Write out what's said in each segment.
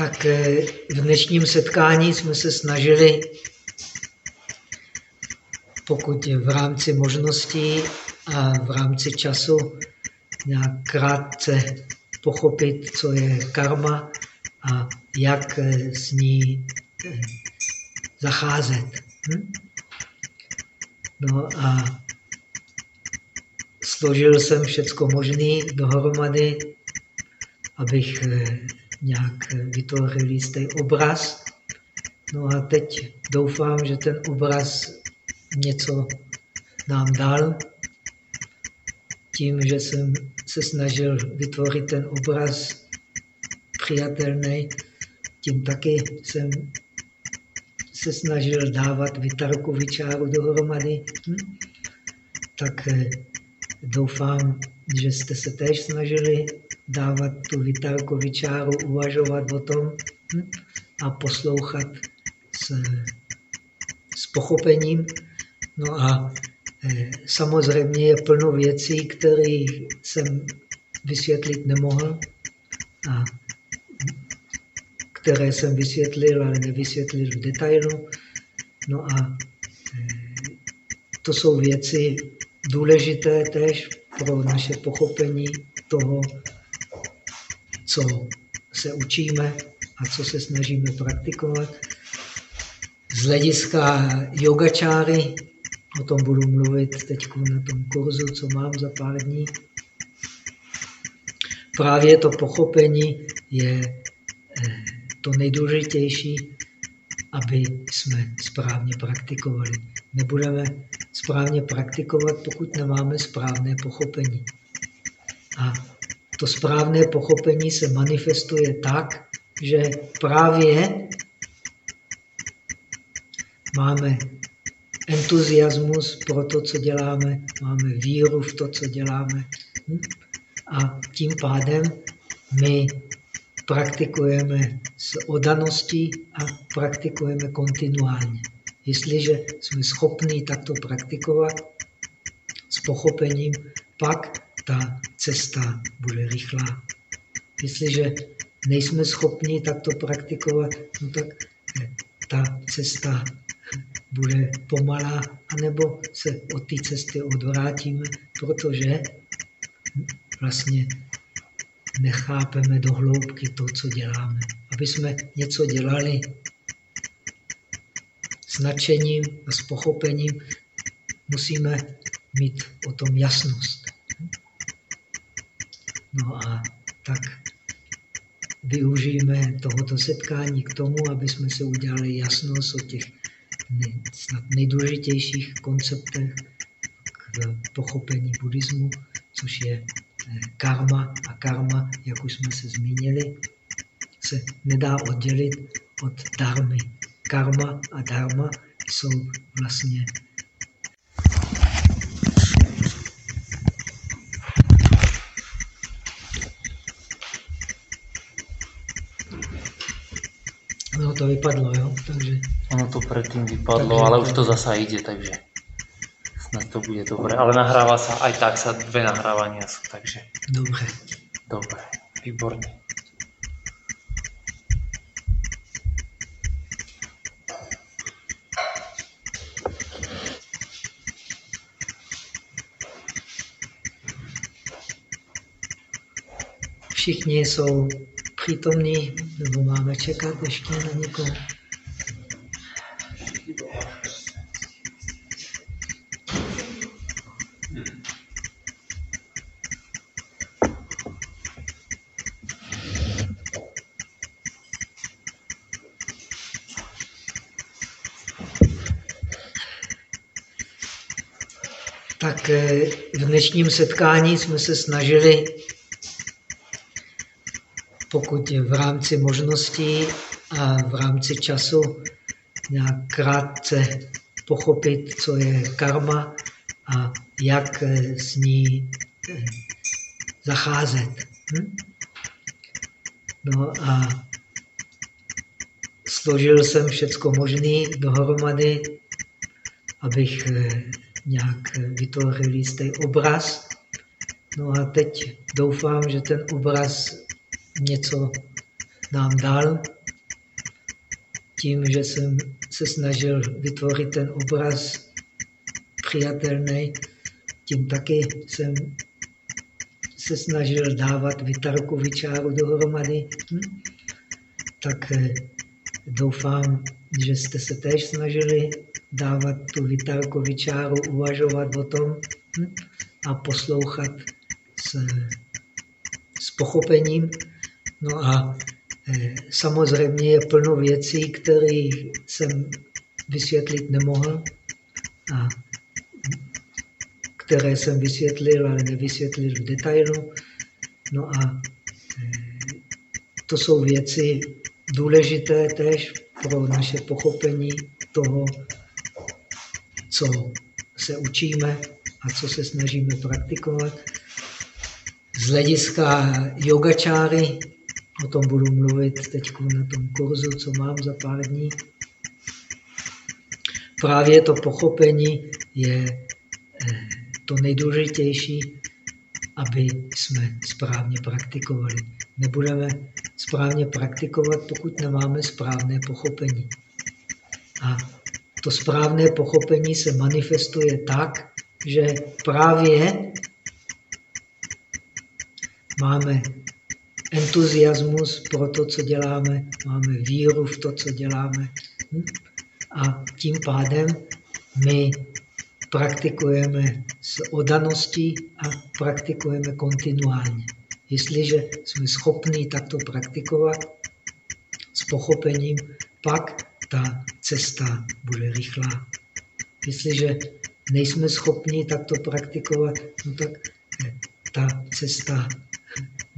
Tak eh, v dnešním setkání jsme se snažili, pokud v rámci možností a v rámci času, nějak krátce pochopit, co je karma a jak eh, s ní eh, zacházet. Hm? No a složil jsem všecko možné dohromady, abych nějak vytvořil jistý obraz. No a teď doufám, že ten obraz něco nám dal. Tím, že jsem se snažil vytvořit ten obraz přijatelný, tím taky jsem se snažil dávat vytarku vyčáru dohromady. Hm? Tak eh, doufám, že jste se též snažili dávat tu Vitalkovi čáru, uvažovat o tom hm, a poslouchat s, s pochopením. No a e, samozřejmě je plno věcí, které jsem vysvětlit nemohl a které jsem vysvětlil, ale nevysvětlil v detailu. No a e, to jsou věci důležité tež pro naše pochopení toho, co se učíme a co se snažíme praktikovat. Z hlediska yogačáry, o tom budu mluvit teď na tom kurzu, co mám za pár dní, právě to pochopení je eh, to nejdůležitější, aby jsme správně praktikovali. Nebudeme správně praktikovat, pokud nemáme správné pochopení. A to správné pochopení se manifestuje tak, že právě máme entuziasmus pro to, co děláme, máme víru v to, co děláme. Hm? A tím pádem my praktikujeme s odaností a praktikujeme kontinuálně. Jestliže jsme schopni takto praktikovat s pochopením, pak ta cesta bude rychlá. Jestliže nejsme schopni takto praktikovat, no tak eh, ta cesta bude pomalá, anebo se od té cesty odvrátíme, protože vlastně nechápeme do hloubky to, co děláme. Aby jsme něco dělali s nadšením a s pochopením, musíme mít o tom jasnost. No a tak využijeme tohoto setkání k tomu, aby jsme se udělali jasnost o těch snad nejdůležitějších konceptech k pochopení buddhismu, což je eh, karma. A karma, jak už jsme se zmínili, se nedá oddělit od darmy. Karma a dharma jsou vlastně No to vypadlo, jo, takže... Ono to predtým vypadlo, takže ale už to zasa ide, takže snad to bude dobré. Ale nahráva sa, aj tak sa dve nahrávania sú, takže... Dobre. Dobre, výborne. Všichni jsou přítomný, nebo máme čekat ještě na někoho? Tak eh, v dnešním setkání jsme se snažili pokud v rámci možností a v rámci času nějak krátce pochopit, co je karma a jak s ní eh, zacházet. Hm? No a složil jsem všecko možné dohromady, abych eh, nějak vytvořil jistý obraz. No a teď doufám, že ten obraz něco nám dal, tím, že jsem se snažil vytvořit ten obraz přijatelný, tím taky jsem se snažil dávat vytarku vyčáru dohromady. Hm? Tak eh, doufám, že jste se též snažili dávat tu vytarku vyčáru, uvažovat o tom hm? a poslouchat s, s pochopením. No a e, samozřejmě je plno věcí, které jsem vysvětlit nemohl a které jsem vysvětlil, ale nevysvětlil v detailu. No a e, to jsou věci důležité tež pro naše pochopení toho, co se učíme a co se snažíme praktikovat. Z hlediska yogačáry, o tom budu mluvit teď na tom kurzu, co mám za pár dní, právě to pochopení je eh, to nejdůležitější, aby jsme správně praktikovali. Nebudeme správně praktikovat, pokud nemáme správné pochopení. A to správné pochopení se manifestuje tak, že právě máme entuziasmus pro to, co děláme, máme víru v to, co děláme. Hm? A tím pádem my praktikujeme s odaností a praktikujeme kontinuálně. Jestliže jsme schopni takto praktikovat s pochopením, pak ta cesta bude rychlá. Jestliže nejsme schopni takto praktikovat, no tak eh, ta cesta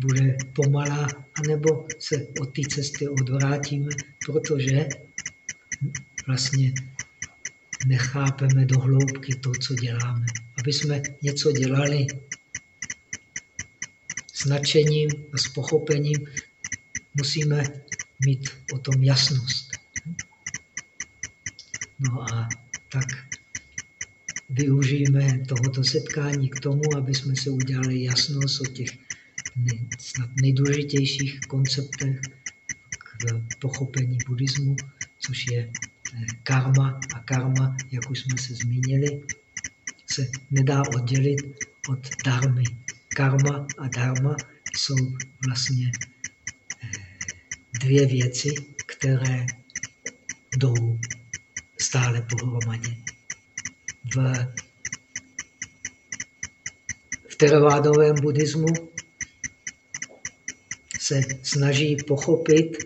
bude pomalá, anebo se od té cesty odvrátíme, protože vlastně nechápeme do hloubky to, co děláme. Aby jsme něco dělali s nadšením a s pochopením, musíme mít o tom jasnost. No a tak využijeme tohoto setkání k tomu, aby jsme se udělali jasnost o těch snad nejdůležitějších konceptech k pochopení buddhismu, což je eh, karma. A karma, jak už jsme se zmínili, se nedá oddělit od darmy. Karma a dharma jsou vlastně eh, dvě věci, které jdou stále pohromadě. V, v teravádovém buddhismu se snaží pochopit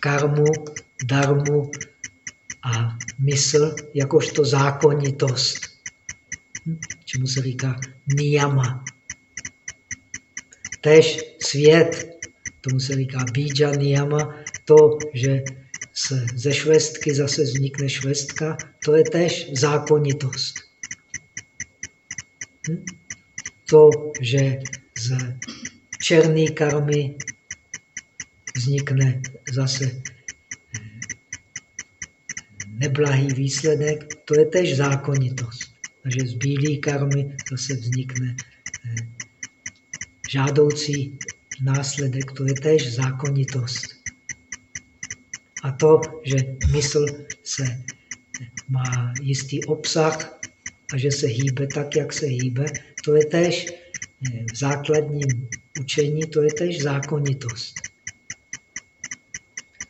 karmu, darmu a mysl jakožto zákonitost, čemu se říká niyama. Tež svět, tomu se říká bíja niyama, to, že se, ze švestky zase vznikne švestka, to je tež zákonitost. Hm? To, že z černé karmy vznikne zase eh, neblahý výsledek, to je tež zákonitost. Takže z bílé karmy zase vznikne eh, žádoucí následek, to je tež zákonitost. A to, že mysl se má jistý obsah a že se hýbe tak, jak se hýbe, to je tež eh, v základním učení, to je tež zákonitost.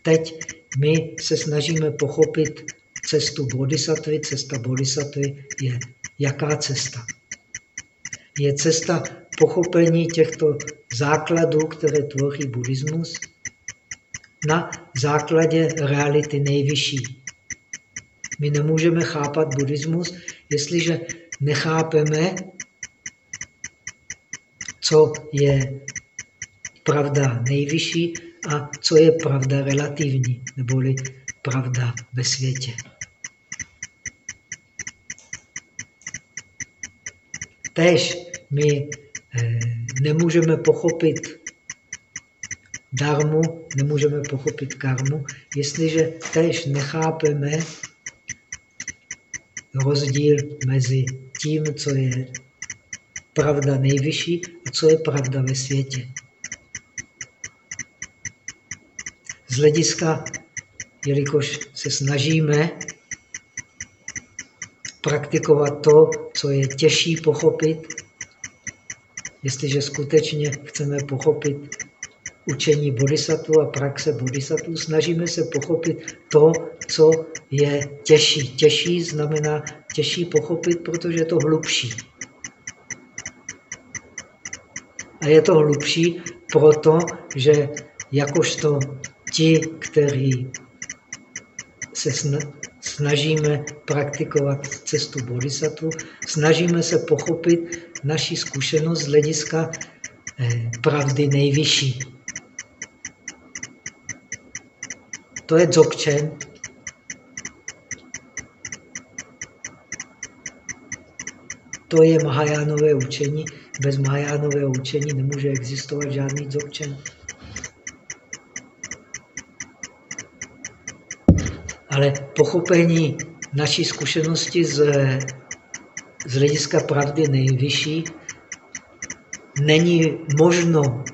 Teď my se snažíme pochopit cestu bodhisattvy. Cesta bodhisattvy je jaká cesta? Je cesta pochopení těchto základů, které tvoří buddhismus, na základě reality nejvyšší. My nemůžeme chápat buddhismus, jestliže nechápeme, co je pravda nejvyšší a co je pravda relativní, neboli pravda ve světě. Tež my eh, nemůžeme pochopit darmu, nemůžeme pochopit karmu, jestliže tež nechápeme rozdíl mezi tím, co je pravda nejvyšší a co je pravda ve světě. Z hlediska jelikož se snažíme praktikovat to, co je těžší pochopit, jestliže skutečně chceme pochopit učení bodhisattva a praxe bodhisattva, snažíme se pochopit to, co je těžší. Těžší znamená těžší pochopit, protože je to hlubší. A je to hlubší proto, že jakožto ti, kteří se snažíme praktikovat cestu bodhisattva, snažíme se pochopit naši zkušenost z hlediska eh, pravdy nejvyšší. To je dzogchen. To je Mahajánové učení. Bez Mahajánového učení nemůže existovat žádný dzogchen. Ale pochopení naší zkušenosti z, z hlediska pravdy nejvyšší není možno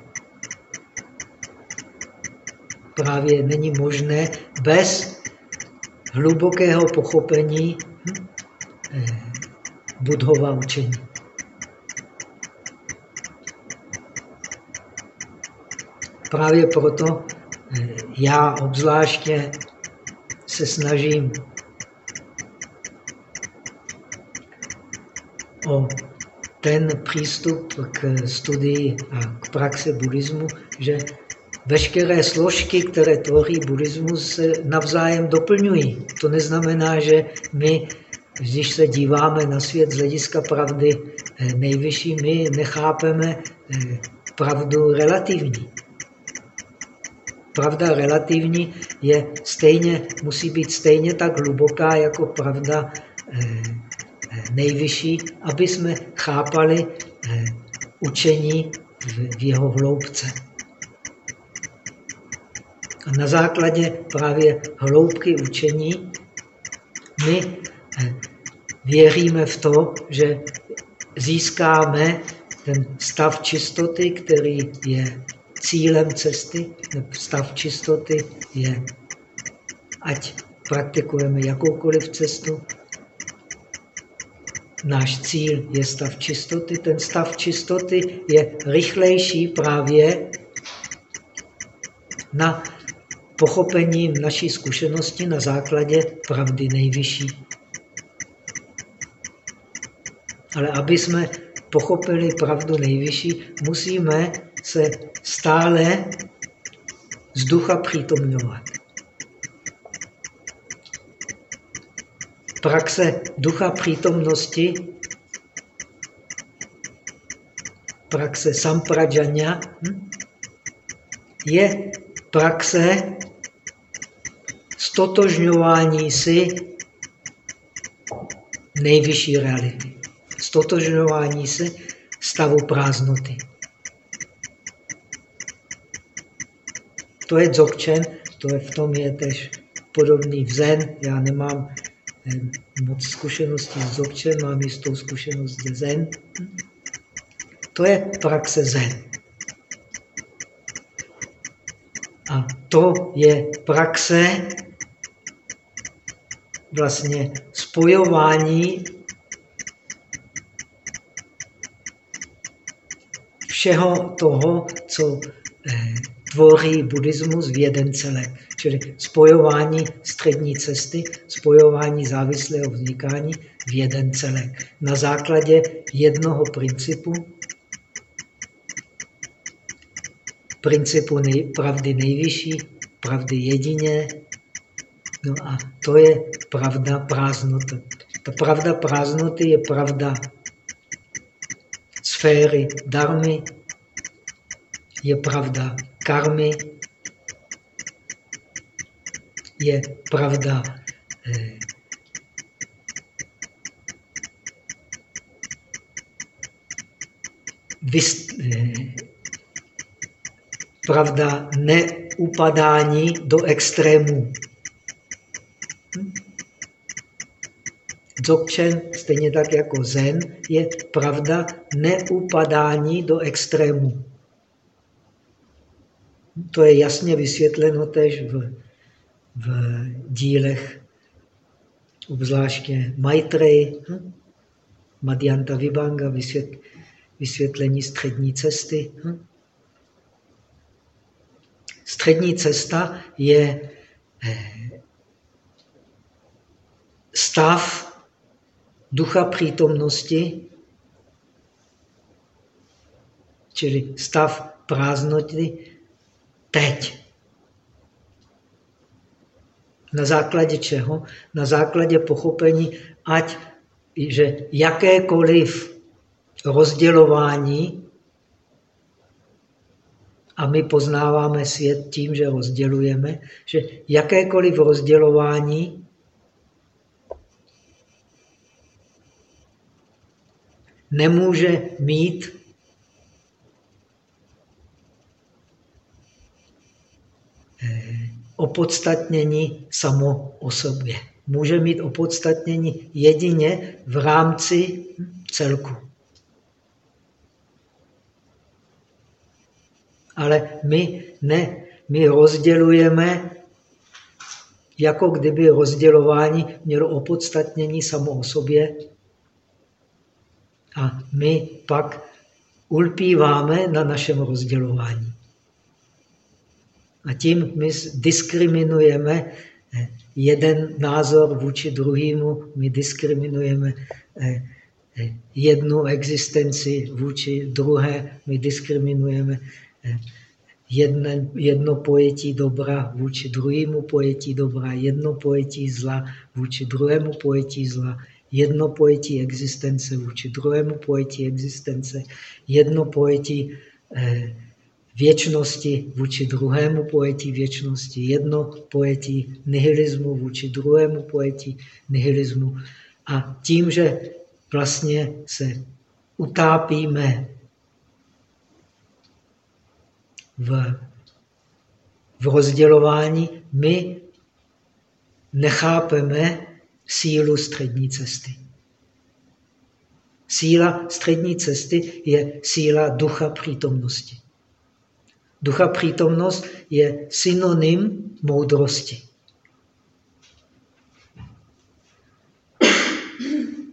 právě není možné bez hlubokého pochopení hm, eh, budhova učení. Právě proto eh, já obzvláště se snažím o ten přístup k studii a k praxi buddhismu, že veškeré složky, které tvoří buddhismus, se navzájem doplňují. To neznamená, že my, když se díváme na svět z hlediska pravdy eh, nejvyšší, my nechápeme eh, pravdu relativní. Pravda relativní je stejně, musí být stejně tak hluboká jako pravda eh, nejvyšší, aby jsme chápali učení v jeho hloubce. A na základě právě hloubky učení my eh, věříme v to, že získáme ten stav čistoty, který je cílem cesty. Stav čistoty je, ať praktikujeme jakoukoliv cestu, náš cíl je stav čistoty. Ten stav čistoty je rychlejší právě na pochopením naší zkušenosti na základě pravdy nejvyšší. Ale aby jsme pochopili pravdu nejvyšší, musíme se stále z ducha přítomňovat. Praxe ducha přítomnosti, praxe samprajanya, hm, je praxe stotožňování si nejvyšší reality. Stotožňování si stavu prázdnoty. To je dzogchen, to je v tom je tež podobný v zen. Já nemám eh, moc zkušeností s dzogchen, mám jistou zkušenost ze zen. To je praxe zen. A to je praxe vlastně spojování všeho toho, co eh, tvoří buddhismus v jeden celek. Čili spojování střední cesty, spojování závislého vznikání v jeden celek. Na základě jednoho principu, principu nej, pravdy nejvyšší, pravdy jedině, No a to je pravda prázdnoty. Ta pravda prázdnoty je pravda sféry darmy, je pravda karmy, je pravda eh, vyst, eh, pravda neupadání do extrémů. Dzogchen, stejně tak jako zen, je pravda neupadání do extrému. To je jasně vysvětleno tež v v dílech, obzvláště Maitreji, hm? Madhyanta Vibhanga, vysvět, vysvětlení střední cesty. Hm? Střední cesta je eh, stav ducha přítomnosti, čili stav prázdnoty teď. Na základě čeho? Na základě pochopení, ať že jakékoliv rozdělování, a my poznáváme svět tím, že rozdělujeme, že jakékoliv rozdělování nemůže mít opodstatnění samo o sobě. Může mít opodstatnění jedině v rámci celku. Ale my ne, my rozdělujeme, jako kdyby rozdělování mělo opodstatnění samo o sobě. A my pak ulpíváme na našem rozdělování. A tím my diskriminujeme eh, jeden názor vůči druhému, my diskriminujeme eh, eh, jednu existenci vůči druhé, my diskriminujeme jedno, jedno pojetí dobra vůči druhému pojetí dobra, jedno pojetí zla vůči druhému pojetí zla, jedno pojetí existence vůči druhému pojetí existence, jedno pojetí eh, věčnosti vůči druhému pojetí věčnosti, jedno pojetí nihilismu vůči druhému pojetí nihilismu. A tím, že vlastně se utápíme v, v rozdělování, my nechápeme sílu střední cesty. Síla střední cesty je síla ducha přítomnosti. Ducha přítomnost je synonym moudrosti.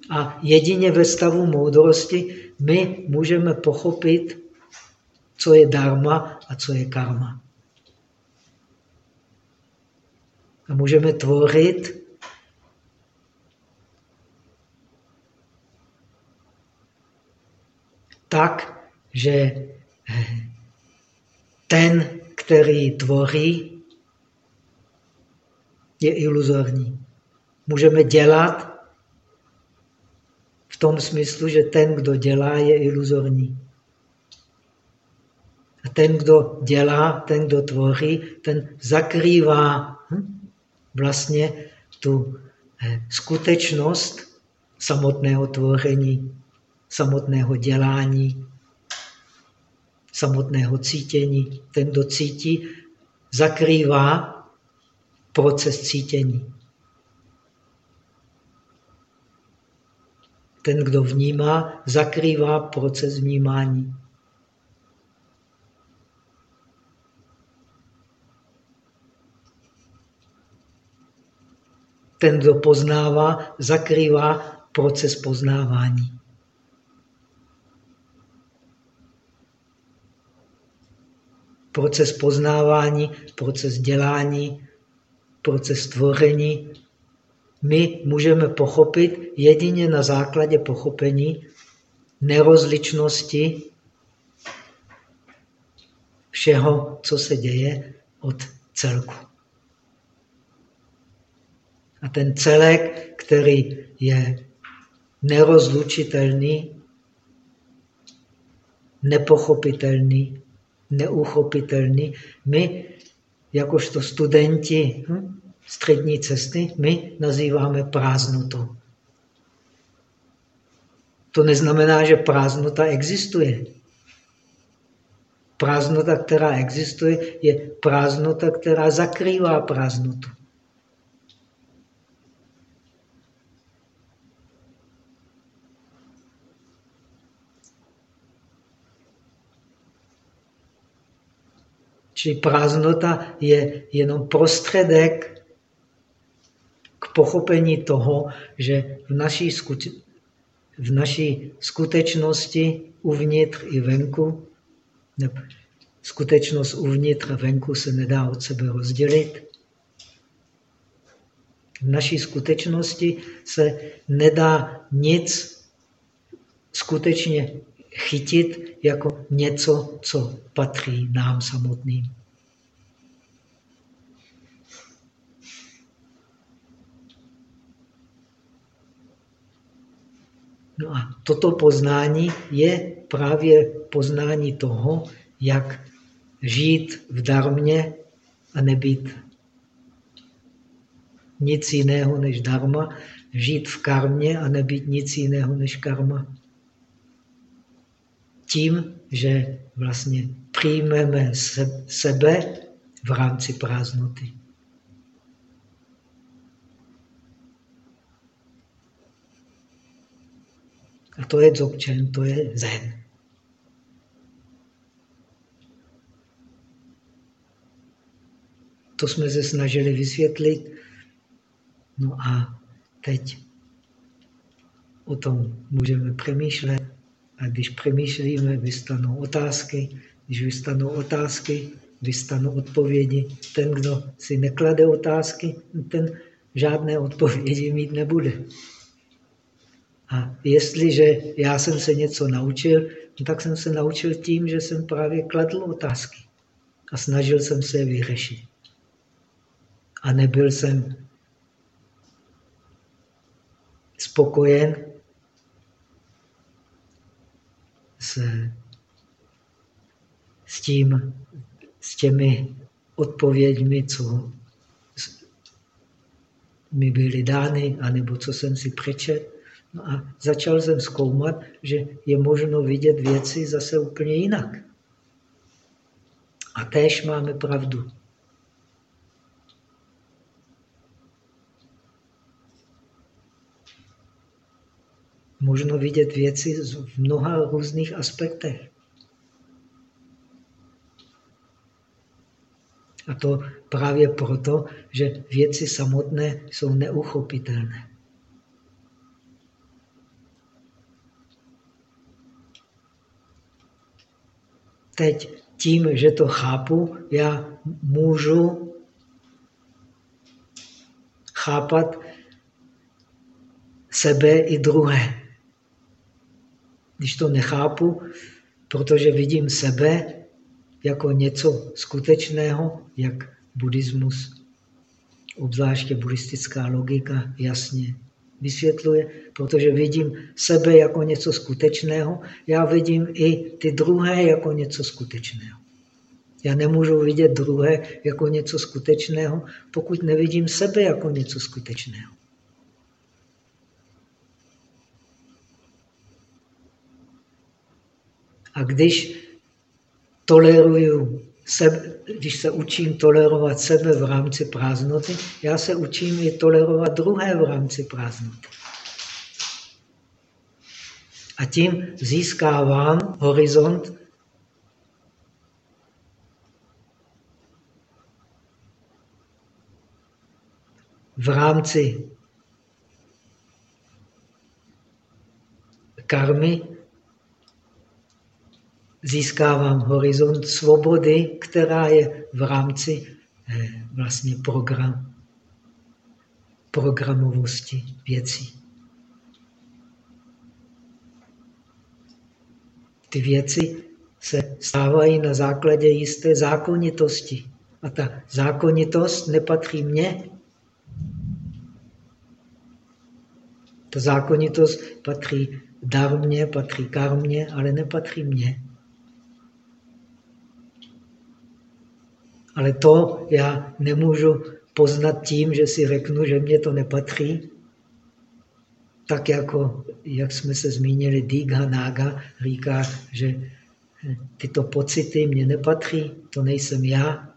A jedině ve stavu moudrosti my můžeme pochopit, co je dharma a co je karma. A můžeme tvořit tak, že ten, který tvoří, je iluzorní. Můžeme dělat v tom smyslu, že ten, kdo dělá, je iluzorní. A ten, kdo dělá, ten, kdo tvoří, ten zakrývá hm, vlastně tu eh, skutečnost samotného tvoření, samotného dělání, samotného cítění. Ten, kdo cítí, zakrývá proces cítění. Ten, kdo vnímá, zakrývá proces vnímání. Ten, kdo poznává, zakrývá proces poznávání. Proces poznávání, proces dělání, proces tvoření. My můžeme pochopit jedině na základě pochopení nerozličnosti všeho, co se děje od celku. A ten celek, který je nerozlučitelný, nepochopitelný, neuchopitelný. My, jakožto studenti hm, střední cesty, my nazýváme prázdnotou. To neznamená, že prázdnota existuje. Prázdnota, která existuje, je prázdnota, která zakrývá prázdnotu. Čili prázdnota je jenom prostředek pochopení toho, že v naší, v naší skutečnosti uvnitř i venku, skutečnost uvnitř a venku se nedá od sebe rozdělit. V naší skutečnosti se nedá nic skutečně chytit jako něco, co patří nám samotným. No a toto poznání je právě poznání toho, jak žít v darmě a nebýt nic jiného než darma, žít v karmě a nebýt nic jiného než karma. Tím, že vlastně přijmeme sebe v rámci prázdnoty. A to je dzogchen, to je zen. To jsme se snažili vysvětlit. No a teď o tom můžeme přemýšlet. A když přemýšlíme, vystanou otázky. Když vystanou otázky, vystanou odpovědi. Ten, kdo si neklade otázky, ten žádné odpovědi mít nebude. A jestliže já jsem se něco naučil, tak jsem se naučil tím, že jsem právě kladl otázky a snažil jsem se je vyřešit. A nebyl jsem spokojen s, s tím, s těmi odpověďmi, co mi byly dány, anebo co jsem si přečet. No a začal jsem zkoumat, že je možno vidět věci zase úplně jinak. A též máme pravdu. Možno vidět věci v mnoha různých aspektech. A to právě proto, že věci samotné jsou neuchopitelné. Teď tím, že to chápu, já můžu chápat sebe i druhé. Když to nechápu, protože vidím sebe jako něco skutečného, jak buddhismus, obzvláště buddhistická logika, jasně vysvětluje, protože vidím sebe jako něco skutečného, já vidím i ty druhé jako něco skutečného. Já nemůžu vidět druhé jako něco skutečného, pokud nevidím sebe jako něco skutečného. A když toleruju sebe, když se učím tolerovat sebe v rámci prázdnoty, já se učím i tolerovat druhé v rámci prázdnoty. A tím získávám horizont v rámci karmy získávám horizont svobody, která je v rámci eh, vlastně program, programovosti věcí. Ty věci se stávají na základě jisté zákonitosti. A ta zákonitost nepatří mně. Ta zákonitost patří darmě, patří karmě, ale nepatří mně. Ale to já nemůžu poznat tím, že si řeknu, že mě to nepatří. Tak jako, jak jsme se zmínili, Digha Naga říká, že tyto pocity mě nepatří, to nejsem já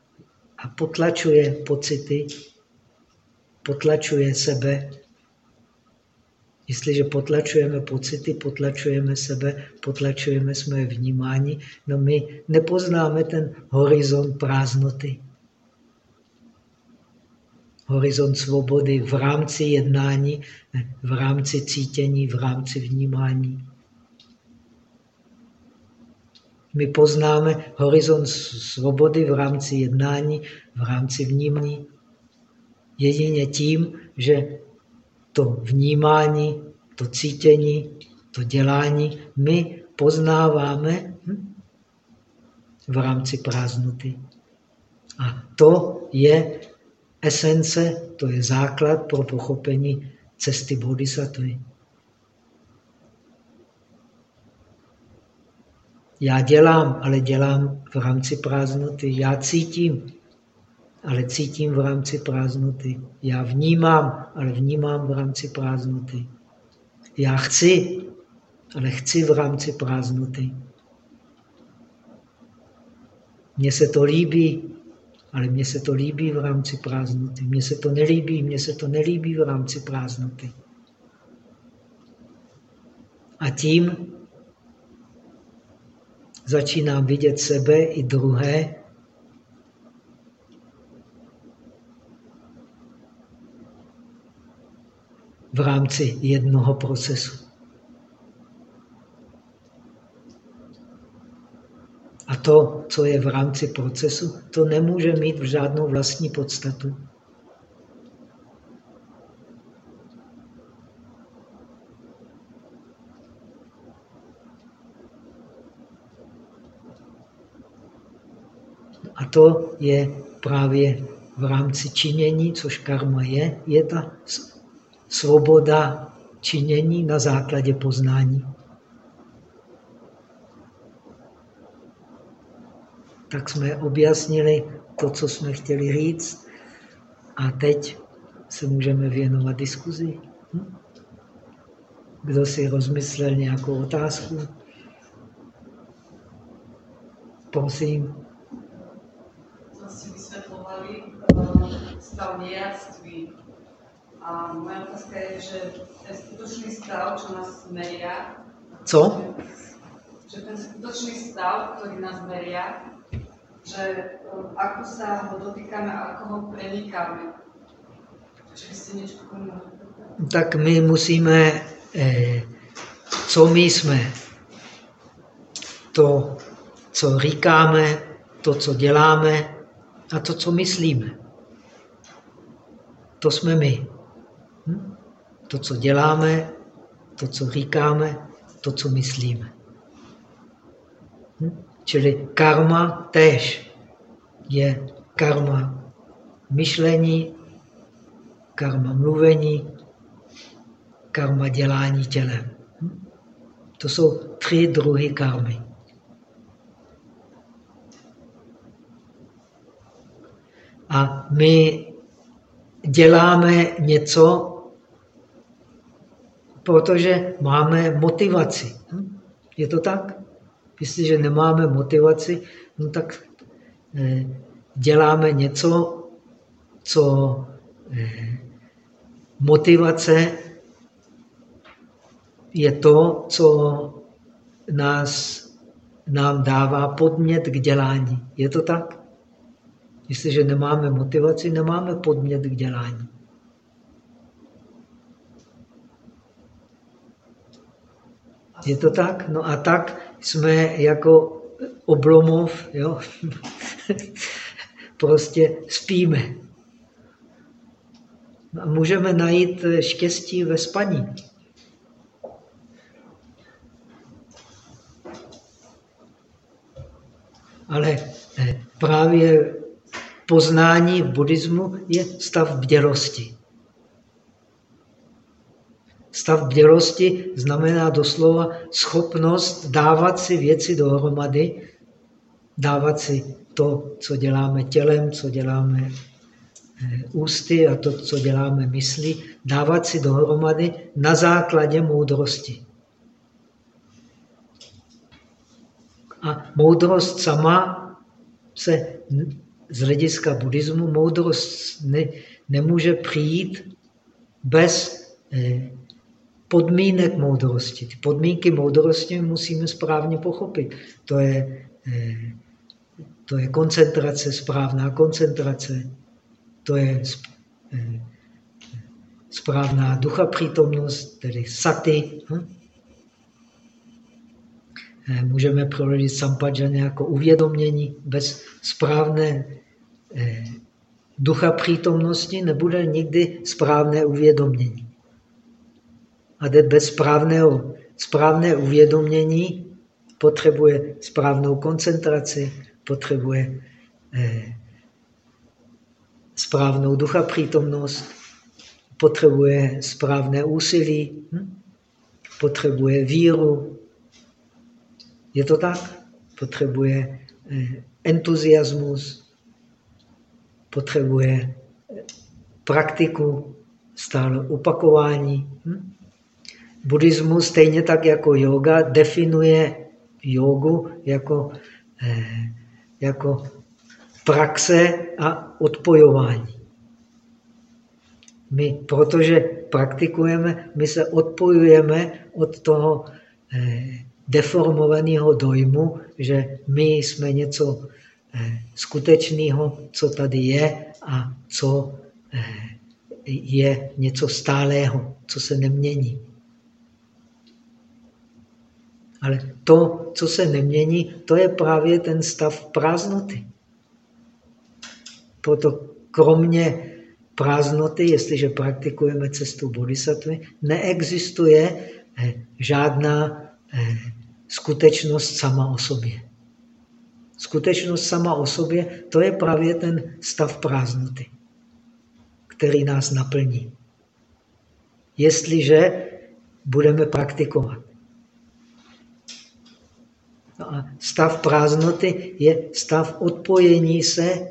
a potlačuje pocity, potlačuje sebe Jestliže potlačujeme pocity, potlačujeme sebe, potlačujeme své vnímání, no my nepoznáme ten horizont prázdnoty. horizont svobody v rámci jednání, v rámci cítění, v rámci vnímání. My poznáme horizont svobody v rámci jednání, v rámci vnímání. Jedině tím, že to vnímání, to cítění, to dělání my poznáváme hm, v rámci prázdnoty. A to je esence, to je základ pro pochopení cesty bodhisattvy. Já dělám, ale dělám v rámci prázdnoty. Já cítím, ale cítím v rámci prázdnoty. Já vnímám, ale vnímám v rámci prázdnoty. Já chci, ale chci v rámci prázdnoty. Mně se to líbí, ale mně se to líbí v rámci prázdnoty. Mně se to nelíbí, mně se to nelíbí v rámci prázdnoty. A tím začínám vidět sebe i druhé v rámci jednoho procesu. A to, co je v rámci procesu, to nemůže mít v žádnou vlastní podstatu. A to je právě v rámci činění, což karma je, je ta svoboda činění na základě poznání. Tak jsme objasnili to, co jsme chtěli říct a teď se můžeme věnovat diskuzi. Hm? Kdo si rozmyslel nějakou otázku? Prosím. Co si vysvětlovali stav nejactví a moja otázka je, že ten skutočný stav, čo nás meria... Co? Že ten skutočný stav, ktorý nás meria, že um, ako sa ho dotýkame, ako ho prenikáme. Či ste niečo Tak my musíme, eh, co my jsme, to, co říkáme, to, co děláme a to, co myslíme. To jsme my. Hm? To, co děláme, to, co říkáme, to, co myslíme. Hm? Čili karma též je karma myšlení, karma mluvení, karma dělání tělem. Hm? To jsou tři druhy karmy. A my děláme něco, protože máme motivaci. Hm? Je to tak? Jestliže nemáme motivaci, no tak eh, děláme něco, co eh, motivace je to, co nás, nám dává podmět k dělání. Je to tak? Jestliže nemáme motivaci, nemáme podmět k dělání. Je to tak? No a tak jsme jako oblomov, jo? prostě spíme. A můžeme najít štěstí ve spaní. Ale eh, právě poznání v buddhismu je stav bdělosti. Stav bdělosti znamená doslova schopnost dávat si věci dohromady, dávat si to, co děláme tělem, co děláme eh, ústy a to, co děláme myslí, dávat si dohromady na základě moudrosti. A moudrost sama se z hlediska buddhismu, moudrost ne, nemůže přijít bez eh, podmínek moudrosti. Ty podmínky moudrosti musíme správně pochopit. To je, eh, to je koncentrace, správná koncentrace. To je eh, správná ducha přítomnost, tedy saty. Hm? Eh, můžeme prorodit sampaджany jako uvědomění. Bez správné ducha přítomnosti nebude nikdy správné uvědomění. A bez správného, správné uvědomění potřebuje správnou koncentraci, potřebuje eh, správnou ducha přítomnost, potřebuje správné úsilí, hm? potřebuje víru. Je to tak? Potřebuje eh, entuziasmus, potřebuje eh, praktiku, stále opakování. Hm? Buddhismus, stejně tak jako yoga, definuje jogu jako, eh, jako praxe a odpojování. My, protože praktikujeme, my se odpojujeme od toho eh, deformovaného dojmu, že my jsme něco eh, skutečného, co tady je a co je něco stálého, co se nemění. Ale to, co se nemění, to je právě ten stav prázdnoty. Proto kromě prázdnoty, jestliže praktikujeme cestu bodhisattvy, neexistuje eh, žádná eh, skutečnost sama o sobě. Skutečnost sama o sobě, to je právě ten stav prázdnoty, který nás naplní. Jestliže budeme praktikovat. No a stav prázdnoty je stav odpojení se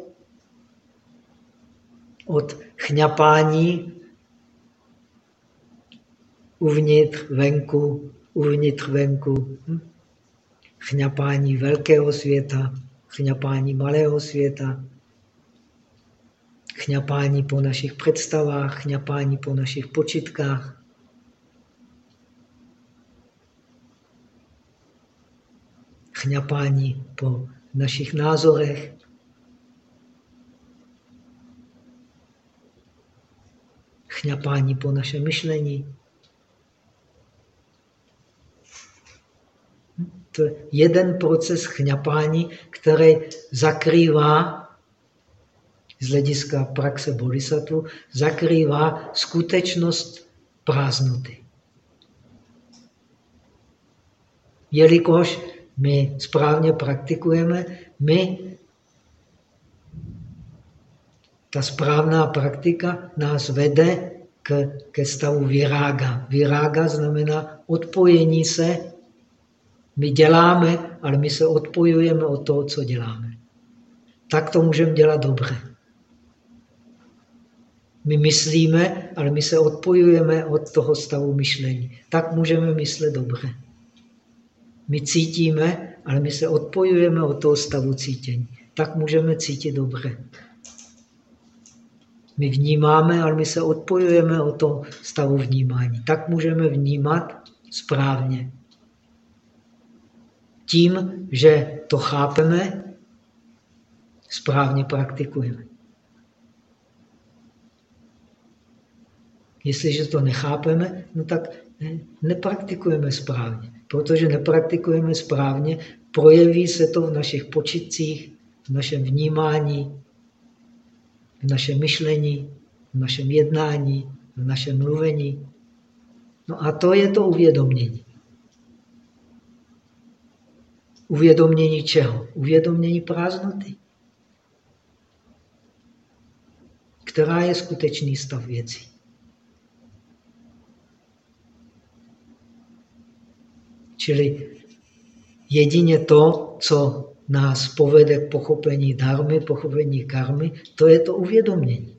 od chňapání uvnitř, venku, uvnitř, venku. Hm? Chňapání velkého světa, chňapání malého světa, chňapání po našich představách, chňapání po našich počitkách. Chňapání po našich názorech. chňapání po našem myšlení. To je jeden proces chňapání, který zakrývá z hlediska praxe bodhisattva, zakrývá skutečnost prázdnoty. Jelikož my správně praktikujeme, my ta správná praktika nás vede k, ke stavu virága. Virága znamená odpojení se. My děláme, ale my se odpojujeme od toho, co děláme. Tak to můžeme dělat dobře. My myslíme, ale my se odpojujeme od toho stavu myšlení. Tak můžeme myslet dobře. My cítíme, ale my se odpojujeme od toho stavu cítění. Tak můžeme cítit dobře. My vnímáme, ale my se odpojujeme od toho stavu vnímání. Tak můžeme vnímat správně. Tím, že to chápeme, správně praktikujeme. Jestliže to nechápeme, no tak nepraktikujeme správně. Protože nepraktikujeme správně, projeví se to v našich počitcích, v našem vnímání, v našem myšlení, v našem jednání, v našem mluvení. No a to je to uvědomění. Uvědomění čeho? Uvědomění prázdnoty. Která je skutečný stav věcí. Čili jedině to, co nás povede k pochopení dharmy, pochopení karmy, to je to uvědomění.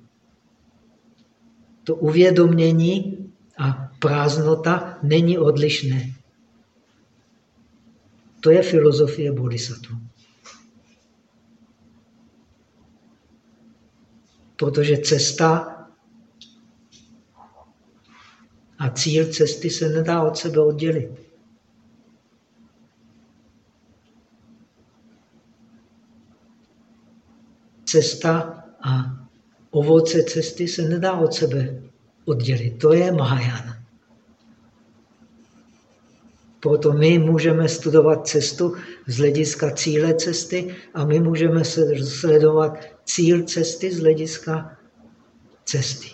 To uvědomění a prázdnota není odlišné. To je filozofie bodhisattva. Protože cesta a cíl cesty se nedá od sebe oddělit. Cesta a ovoce cesty se nedá od sebe oddělit. To je Mahajana. Proto my můžeme studovat cestu z hlediska cíle cesty a my můžeme sledovat cíl cesty z hlediska cesty.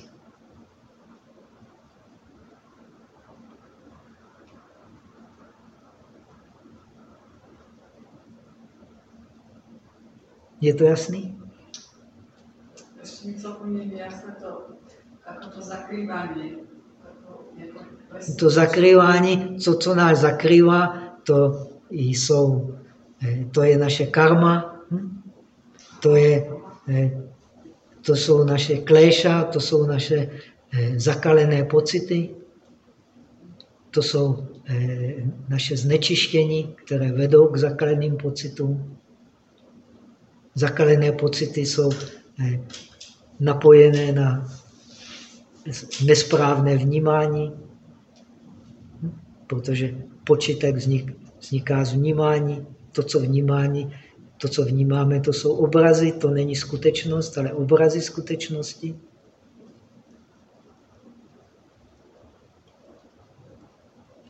Je to jasný? Ještě mi celkom je jasné to, jako to zakrývání. To zakrývání, co, co nás zakrývá, to jsou, eh, to je naše karma, hm? to, je, eh, to jsou naše kléša, to jsou naše eh, zakalené pocity, to jsou naše znečištění, které vedou k zakaleným pocitům. Zakalené pocity jsou napojené na nesprávné vnímání, protože počítek vznik, vzniká z vnímání. To, co vnímání, to, co vnímáme, to jsou obrazy, to není skutečnost, ale obrazy skutečnosti.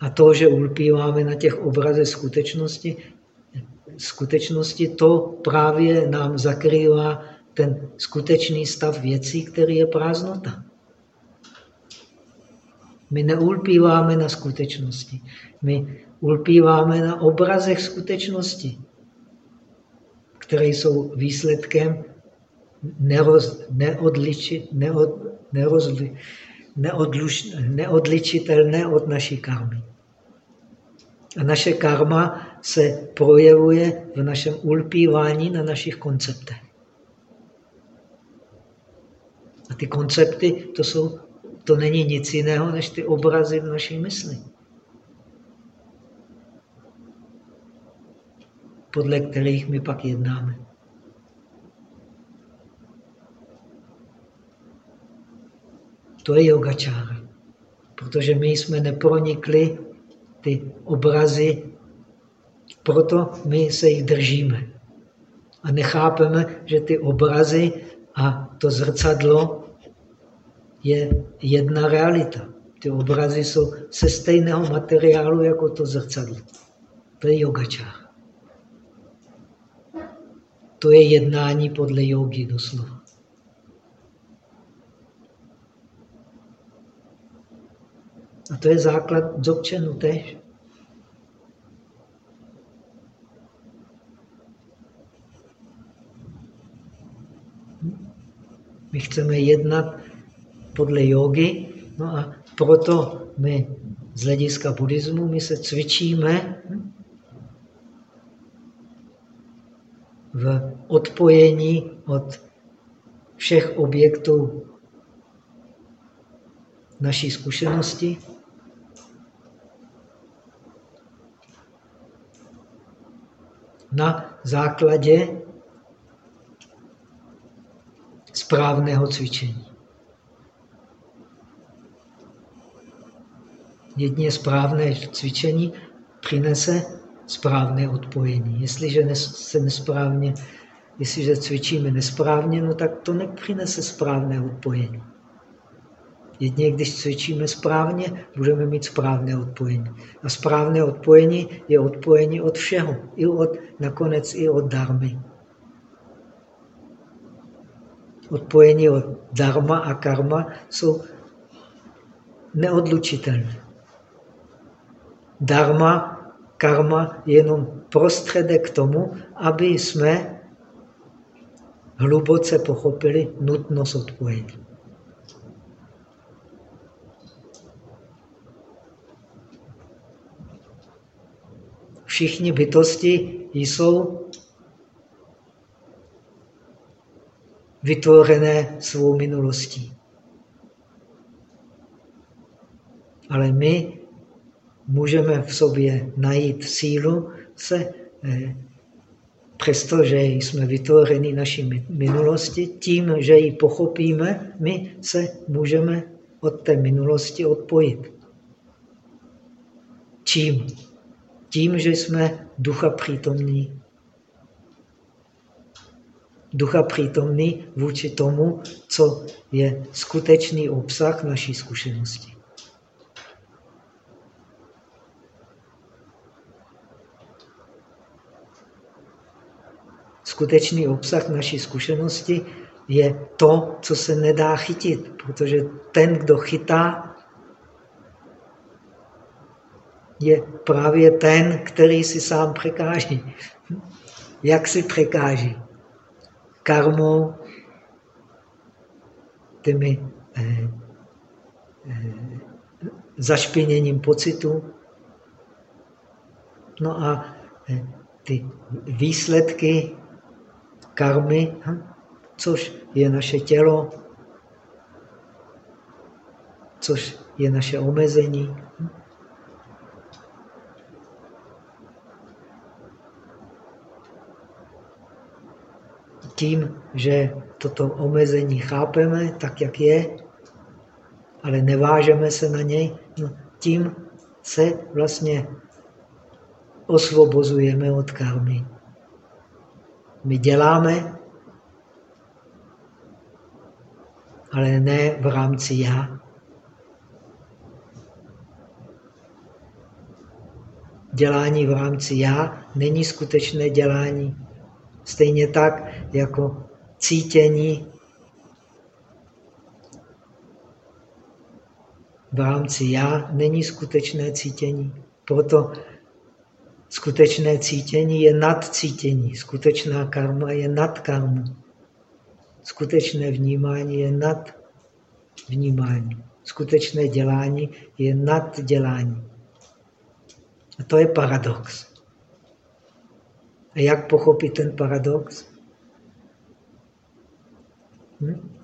A to, že ulpíváme na těch obrazech skutečnosti, skutečnosti, to právě nám zakrývá ten skutečný stav věcí, který je prázdnota. My neulpíváme na skutečnosti. My ulpíváme na obrazech skutečnosti, které jsou výsledkem neroz, neodliči, neod, nerozli, neodluš, neodličitelné od naší karmy. A naše karma se projevuje v našem ulpívání na našich konceptech. A ty koncepty, to jsou to není nic jiného, než ty obrazy v naší mysli. Podle kterých my pak jednáme. To je yogačára. Protože my jsme nepronikli ty obrazy, proto my se jich držíme. A nechápeme, že ty obrazy a to zrcadlo je jedna realita. Ty obrazy jsou se stejného materiálu jako to zrcadlo. To je yogačár. To je jednání podle jogy doslova. A to je základ dzogčenu tež. My chceme jednat podle jogy. No a proto my z hlediska buddhismu my se cvičíme v odpojení od všech objektů naší zkušenosti. Na základě správného cvičení. Jedně správné cvičení přinese správné odpojení. Jestliže se nesprávně, jestliže cvičíme nesprávně, no tak to nepřinese správné odpojení. Jedně, když cvičíme správně, budeme mít správné odpojení. A správné odpojení je odpojení od všeho, i od, nakonec i od darmy. Odpojení od dharma a karma jsou neodlučitelné. Dharma, karma je jenom prostředek k tomu, aby jsme hluboce pochopili nutnost odpojení. Všichni bytosti jsou vytvořené svou minulostí. Ale my můžeme v sobě najít sílu se, eh, přestože jsme vytvořeni naší minulosti, tím, že ji pochopíme, my se můžeme od té minulosti odpojit. Čím? Tím, že jsme ducha přítomní. Ducha přítomný vůči tomu, co je skutečný obsah naší zkušenosti. Skutečný obsah naší zkušenosti je to, co se nedá chytit, protože ten, kdo chytá, je právě ten, který si sám překáží. Jak si překáží? Karmou, těmi eh, eh, zašpiněním pocitu. No a eh, ty výsledky karmy, hm, což je naše tělo, což je naše omezení. Hm. Tím, že toto omezení chápeme tak, jak je, ale nevážeme se na něj, no, tím se vlastně osvobozujeme od karmy. My děláme, ale ne v rámci já. Dělání v rámci já není skutečné dělání. Stejně tak, jako cítění v rámci já není skutečné cítění. Proto skutečné cítění je nad cítění. Skutečná karma je nad karmu. Skutečné vnímání je nad vnímání. Skutečné dělání je nad dělání. A to je paradox. A jak pochopit ten paradox? Hm?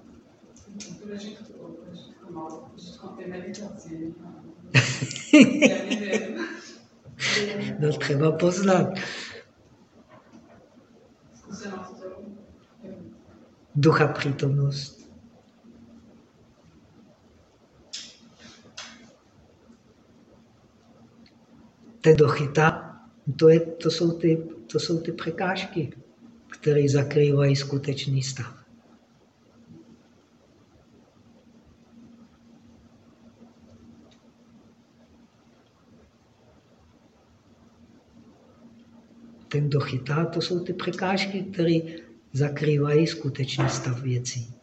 no třeba poznat. Ducha přítomnost. Ten dochytá, to, je, to, jsou ty, to jsou ty překážky, které zakrývají skutečný stav. ten, kdo chytá, to jsou ty překážky, které zakrývají skutečný stav věcí.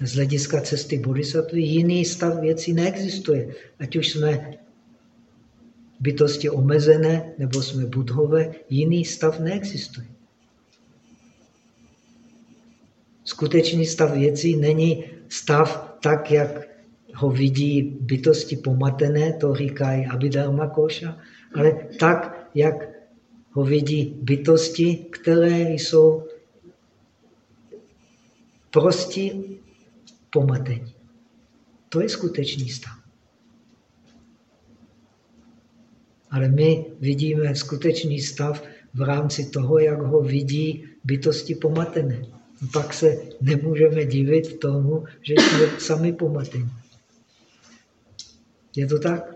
Z hlediska cesty bodhisattva jiný stav věcí neexistuje. Ať už jsme bytosti omezené, nebo jsme budhové, jiný stav neexistuje. Skutečný stav věcí není stav tak, jak ho vidí bytosti pomatené, to říkají Abhidharma Koša, ale tak, jak ho vidí bytosti, které jsou prostě pomatení. To je skutečný stav. Ale my vidíme skutečný stav v rámci toho, jak ho vidí bytosti pomatené. Pak se nemůžeme divit tomu, že jsme sami pomatení. Je to tak?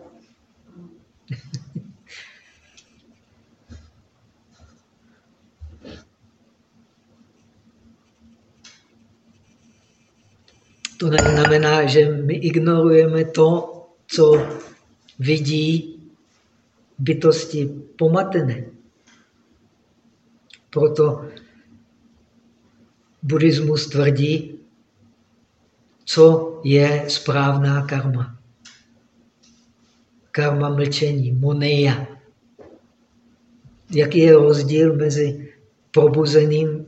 To neznamená, že my ignorujeme to, co vidí bytosti pomatené. Proto buddhismus tvrdí, co je správná karma. Karma mlčení, moneja. Jaký je rozdíl mezi probuzeným,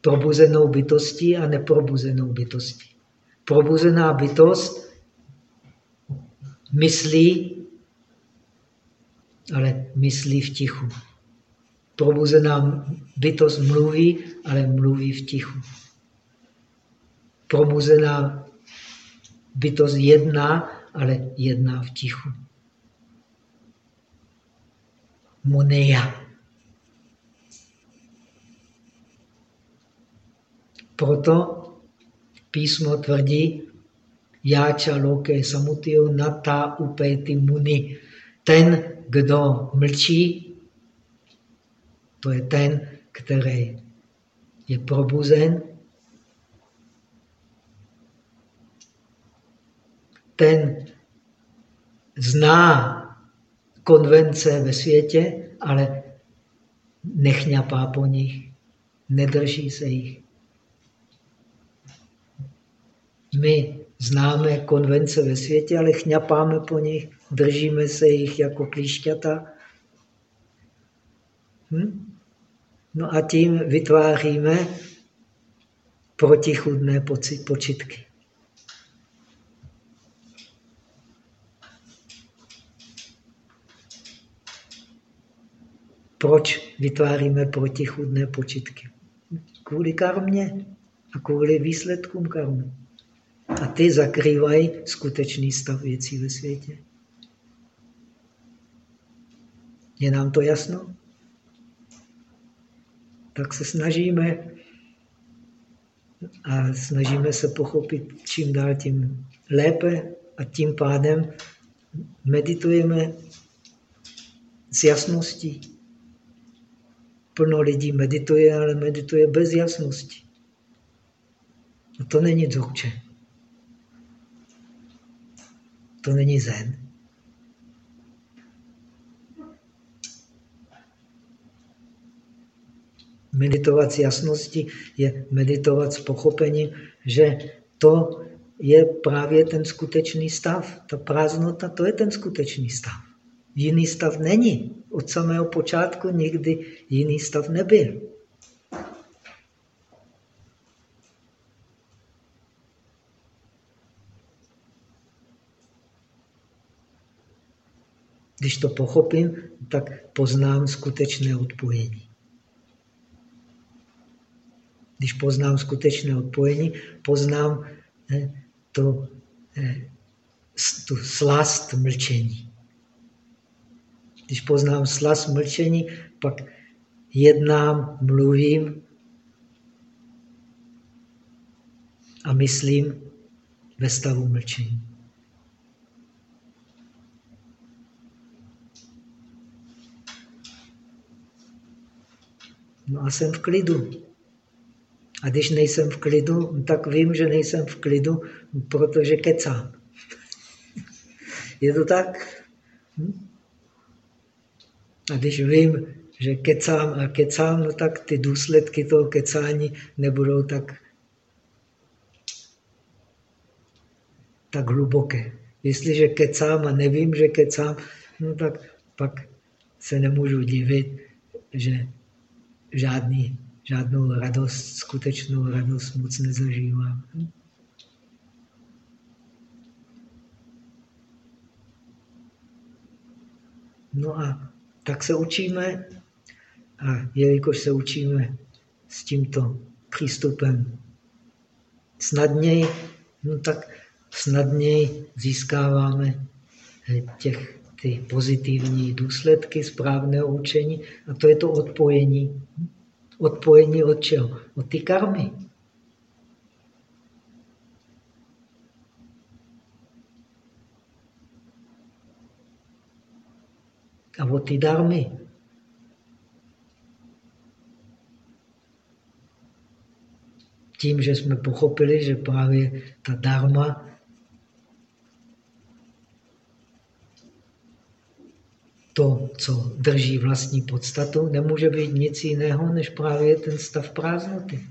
probuzenou bytostí a neprobuzenou bytostí? probuzená bytost myslí, ale myslí v tichu. Probuzená bytost mluví, ale mluví v tichu. Probuzená bytost jedná, ale jedná v tichu. Moneja. Proto písmo tvrdí, jáča loke samutio nata upeti muni. Ten, kdo mlčí, to je ten, který je probuzen, ten zná konvence ve světě, ale nechňapá po nich, nedrží se jich. My známe konvence ve světě, ale chňapáme po nich, držíme se jich jako klíšťata. Hm? No a tím vytváříme protichudné počitky. Proč vytváříme protichudné počitky? Kvůli karmě a kvůli výsledkům karmy. A ty zakrývají skutečný stav věcí ve světě. Je nám to jasno? Tak se snažíme a snažíme se pochopit čím dál tím lépe a tím pádem meditujeme s jasností. Plno lidí medituje, ale medituje bez jasnosti. A to není dzogče. To není zen. Meditovat s jasností je meditovat s pochopením, že to je právě ten skutečný stav. Ta prázdnota, to je ten skutečný stav. Jiný stav není. Od samého počátku nikdy jiný stav nebyl. Když to pochopím, tak poznám skutečné odpojení. Když poznám skutečné odpojení, poznám eh, to, eh, tu slast mlčení. Když poznám slast mlčení, pak jednám, mluvím a myslím ve stavu mlčení. No a jsem v klidu. A když nejsem v klidu, tak vím, že nejsem v klidu, protože kecám. Je to tak? Hm? A když vím, že kecám a kecám, no tak ty důsledky toho kecání nebudou tak, tak hluboké. Jestliže kecám a nevím, že kecám, no tak pak se nemůžu divit, že žádný, žádnou radost, skutečnou radost moc nezažívám. No a tak se učíme a jelikož se učíme s tímto přístupem snadněji, no tak snadněji získáváme těch, ty pozitivní důsledky správného učení a to je to odpojení. Odpojení od čeho? Od ty karmy. A od ty darmy. Tím, že jsme pochopili, že právě ta dharma to, co drží vlastní podstatu, nemůže být nic jiného, než právě ten stav prázdnoty.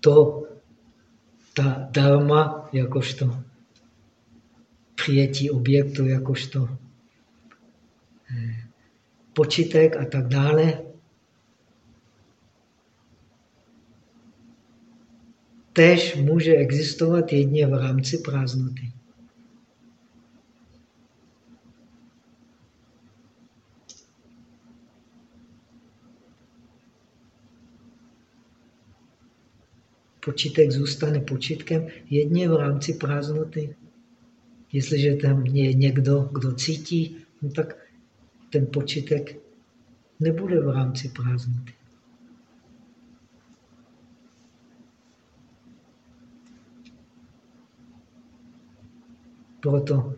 To, ta dharma, jakožto přijetí objektu, jakožto eh, počítek a tak dále, tež může existovat jedně v rámci prázdnoty. Počítek zůstane počítkem jedně v rámci prázdnoty. Jestliže tam je někdo, kdo cítí, no tak ten počítek nebude v rámci prázdnoty. Proto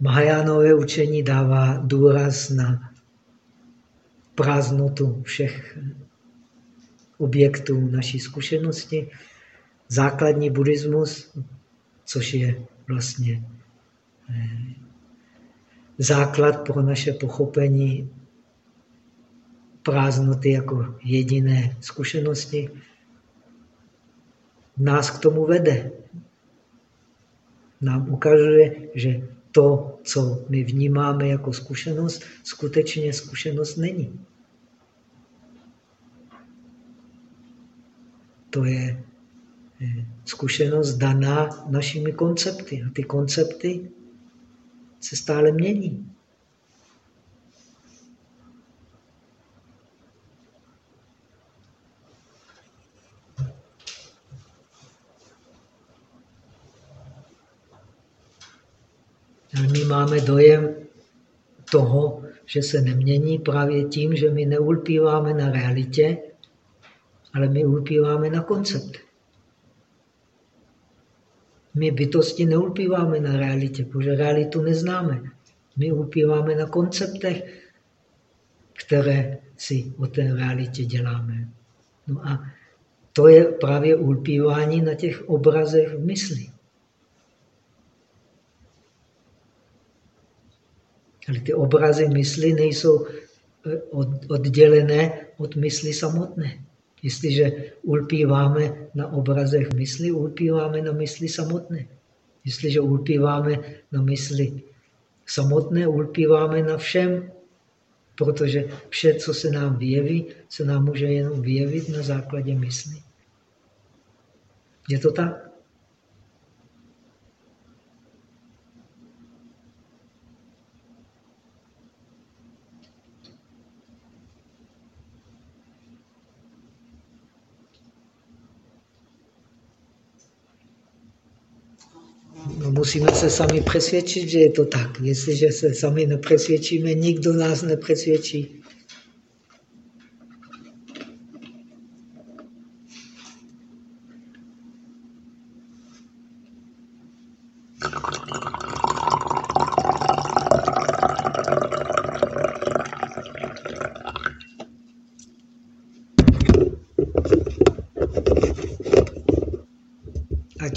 Mahajánové učení dává důraz na prázdnotu všech objektů naší zkušenosti. Základní buddhismus, což je vlastně eh, základ pro naše pochopení prázdnoty jako jediné zkušenosti, nás k tomu vede. Nám ukazuje, že to, co my vnímáme jako zkušenost, skutečně zkušenost není. To je eh, zkušenost daná našimi koncepty. A ty koncepty se stále mění. My máme dojem toho, že se nemění právě tím, že my neulpíváme na realitě, ale my ulpíváme na koncept. My bytosti neulpíváme na realitě, protože realitu neznáme. My ulpíváme na konceptech, které si o té realitě děláme. No a to je právě ulpívání na těch obrazech v mysli. Ale ty obrazy mysli nejsou eh, oddělené od mysli samotné. Jestliže ulpíváme na obrazech mysli, ulpíváme na mysli samotné. Jestliže ulpíváme na mysli samotné, ulpíváme na všem, protože vše, co se nám vyjeví, se nám může jenom vyjevit na základě mysli. Je to tak? No, musíme se sami přesvědčit, že je to tak. Jestliže se sami nepřesvědčíme, nikdo nás nepřesvědčí.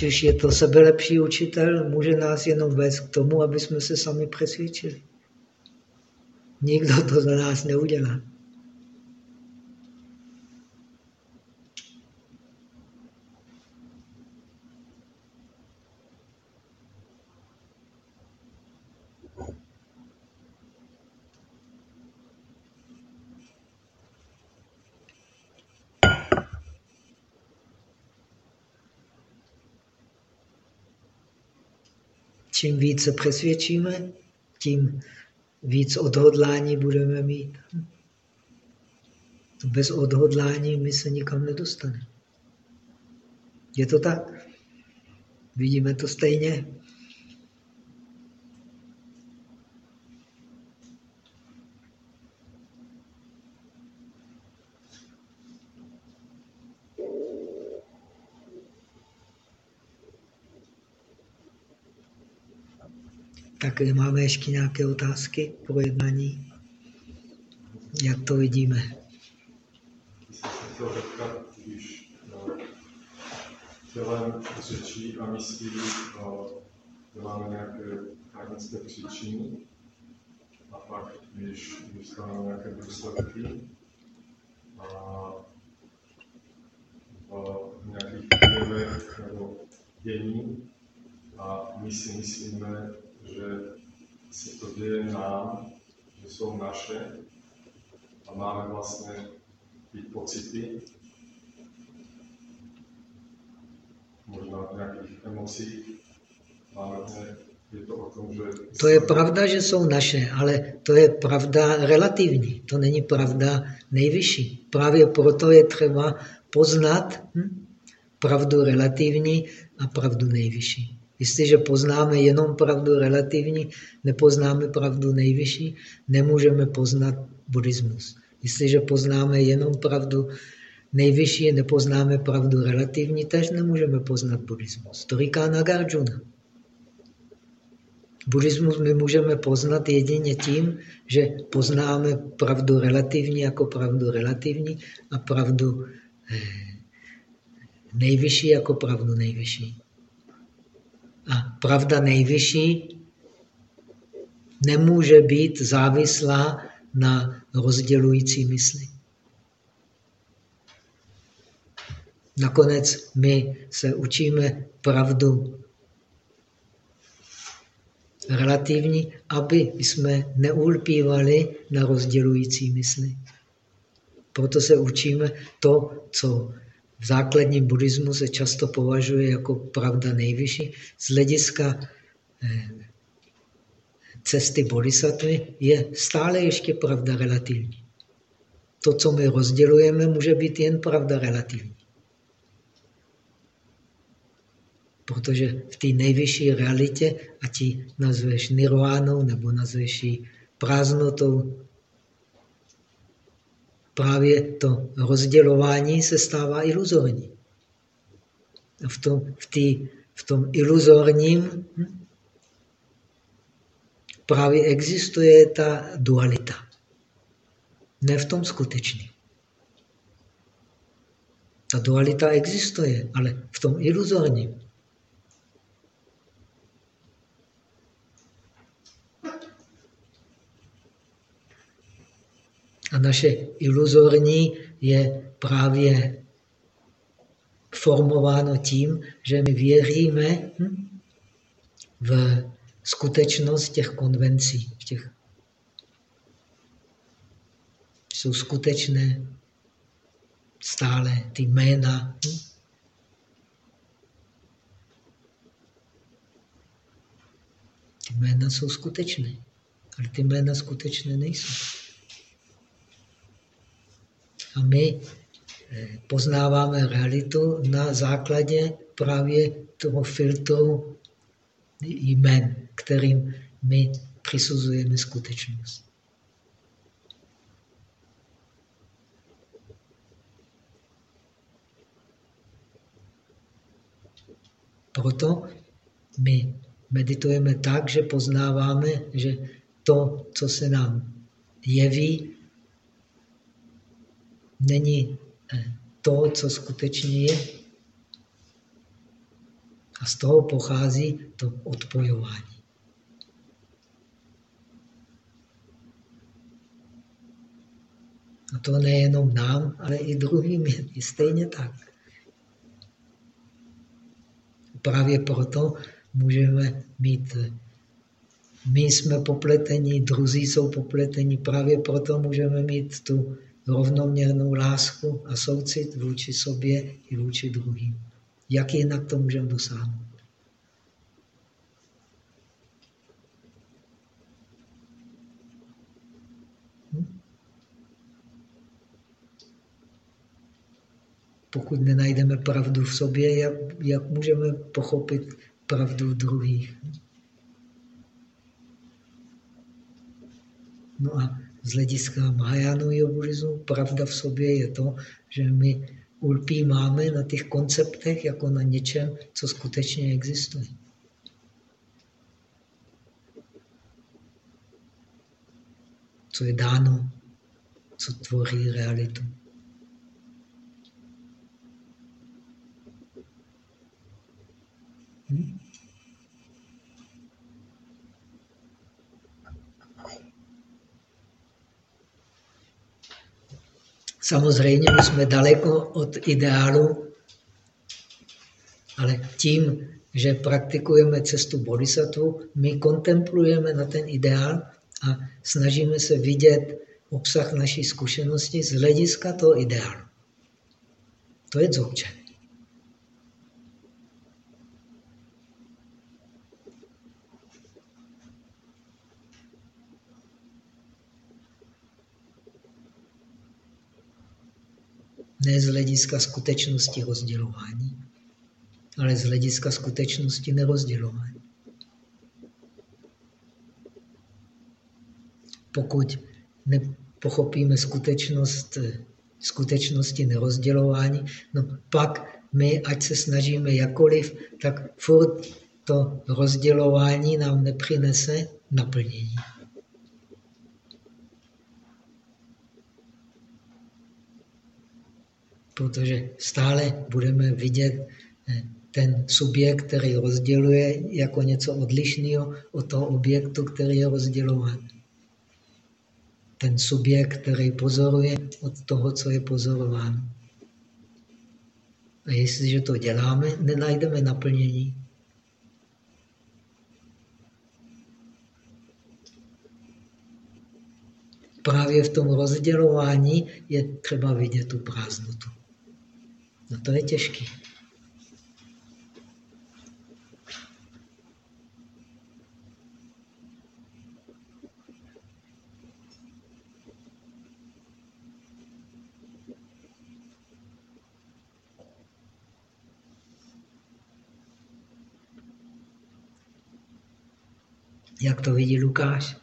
Když je to sebelepší učitel, může nás jenom vést k tomu, aby jsme se sami přesvědčili. Nikdo to za nás neudělá. Čím více přesvědčíme, tím víc odhodlání budeme mít. Bez odhodlání my se nikam nedostaneme. Je to tak? Vidíme to stejně? Tak máme ještě nějaké otázky pro jednání? Jak to vidíme? Jsem se když tělem řečí a myslí děláme nějaké karmické příčiny a pak, když dostaneme nějaké důsledky a v nějakých nebo dění a my si myslíme, že se to děje nám, že jsou naše a máme vlastně ty pocity, možná v nějakých emocích, máme je to o tom, že... To je pravda, že jsou naše, ale to je pravda relativní, to není pravda nejvyšší. Právě proto je třeba poznat hm, pravdu relativní a pravdu nejvyšší. Jestliže poznáme jenom pravdu relativní, nepoznáme pravdu nejvyšší, nemůžeme poznat buddhismus. Jestliže poznáme jenom pravdu nejvyšší, nepoznáme pravdu relativní, tež nemůžeme poznat buddhismus. To říká Nagarjuna. Buddhismus my můžeme poznat jedině tím, že poznáme pravdu relativní jako pravdu relativní a pravdu eh, nejvyšší jako pravdu nejvyšší. A pravda nejvyšší nemůže být závislá na rozdělující mysli. Nakonec my se učíme pravdu relativní, aby jsme neulpívali na rozdělující mysli. Proto se učíme to, co základním buddhismu se často považuje jako pravda nejvyšší. Z hlediska eh, cesty bodhisattvy je stále ještě pravda relativní. To, co my rozdělujeme, může být jen pravda relativní. Protože v té nejvyšší realitě, ať ji nazveš nirvánou nebo nazveš ji prázdnotou, právě to rozdělování se stává iluzorní. V tom, v tý, v tom iluzorním hm, právě existuje ta dualita. Ne v tom skutečném. Ta dualita existuje, ale v tom iluzorním. A naše iluzorní je právě formováno tím, že my věříme hm, v skutečnost těch konvencí. Těch jsou skutečné stále ty jména. Hm? Ty jména jsou skutečné, ale ty jména skutečné nejsou. A my eh, poznáváme realitu na základě právě toho filtru jmen, kterým my přisuzujeme skutečnost. Proto my meditujeme tak, že poznáváme, že to, co se nám jeví, není eh, to, co skutečně je. A z toho pochází to odpojování. A to nejenom nám, ale i druhým je stejně tak. Právě proto můžeme mít, my jsme popletení, druzí jsou popletení, právě proto můžeme mít tu rovnoměrnou lásku a soucit vůči sobě i vůči druhým. Jak jinak to můžeme dosáhnout? Pokud nenajdeme pravdu v sobě, jak, jak můžeme pochopit pravdu v druhých? No a z hlediska Mahajánového buddhismu pravda v sobě je to, že my ulpí máme na těch konceptech jako na něčem, co skutečně existuje. Co je dáno, co tvoří realitu. Hm? Samozřejmě my jsme daleko od ideálu, ale tím, že praktikujeme cestu bodhisattva, my kontemplujeme na ten ideál a snažíme se vidět obsah naší zkušenosti z hlediska toho ideálu. To je dzogchen. Ne z hlediska skutečnosti rozdělování, ale z hlediska skutečnosti nerozdělování. Pokud nepochopíme skutečnost skutečnosti nerozdělování, no pak my, ať se snažíme jakoliv, tak furt to rozdělování nám nepřinese naplnění. Protože stále budeme vidět eh, ten subjekt, který rozděluje, jako něco odlišného od toho objektu, který je rozdělován. Ten subjekt, který pozoruje od toho, co je pozorováno. A jestliže to děláme, nenajdeme naplnění. Právě v tom rozdělování je třeba vidět tu prázdnotu. No to je těžké. Jak to vidí Lukáš?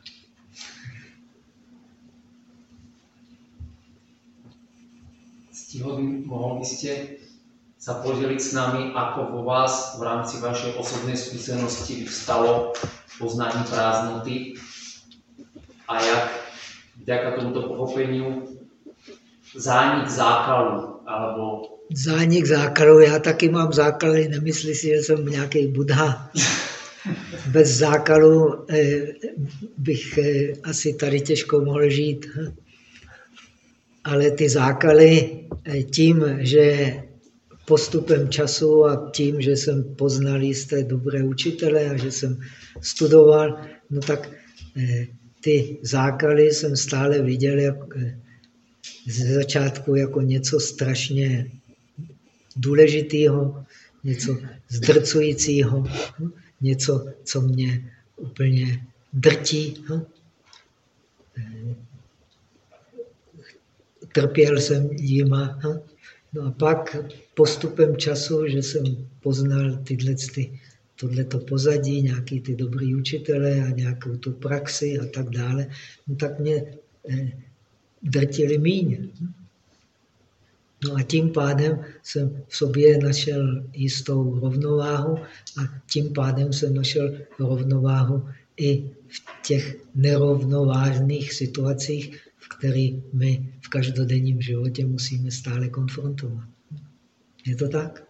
Stihovi, mohol by ste sa podeliť s nami, ako vo vás v rámci vašej osobnej skúsenosti vstalo poznání prázdnoty a jak vďaka tomuto pochopeniu zánik zákalu, alebo... Zánik zákalu, já taky mám zákaly, nemyslí si, že jsem nějaký Buddha. Bez zákalu eh, bych eh, asi tady těžko mohl žít. Ale ty zákaly eh, tím, že postupem času a tím, že jsem poznal jisté dobré učitele a že jsem studoval, no tak ty zákaly jsem stále viděl jak, ze začátku jako něco strašně důležitého, něco zdrcujícího něco, co mě úplně drtí. Trpěl jsem jima. No? a pak postupem času, že jsem poznal tyhle ty, tohleto pozadí, nějaký ty dobrý učitele a nějakou tu praxi a tak dále, no tak mě eh, drtili míň. No a tím pádem jsem v sobě našel jistou rovnováhu a tím pádem jsem našel rovnováhu i v těch nerovnovážných situacích, v kterých my v každodenním životě musíme stále konfrontovat. Je to tak?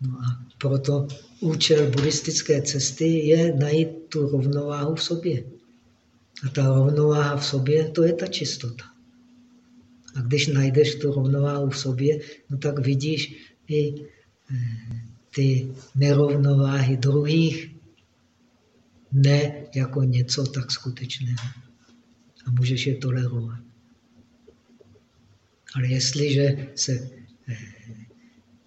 No a proto účel buddhistické cesty je najít tu rovnováhu v sobě. A ta rovnováha v sobě, to je ta čistota. A když najdeš tu rovnováhu v sobě, no tak vidíš i eh, ty nerovnováhy druhých ne jako něco tak skutečného. A můžeš je tolerovat. Ale jestliže se eh,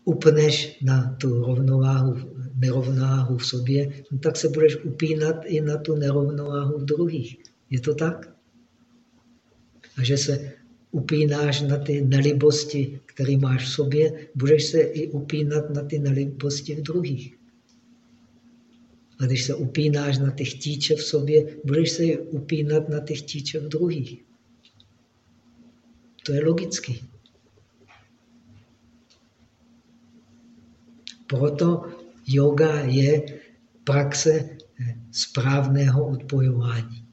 upneš na tu rovnováhu, nerovnováhu v sobě, no tak se budeš upínat i na tu nerovnováhu v druhých. Je to tak? A že se upínáš na ty nelibosti, které máš v sobě, budeš se i upínat na ty nelibosti v druhých. A když se upínáš na ty chtíče v sobě, budeš se upínat na ty chtíče v druhých. To je logický. Proto yoga je praxe správného odpojování.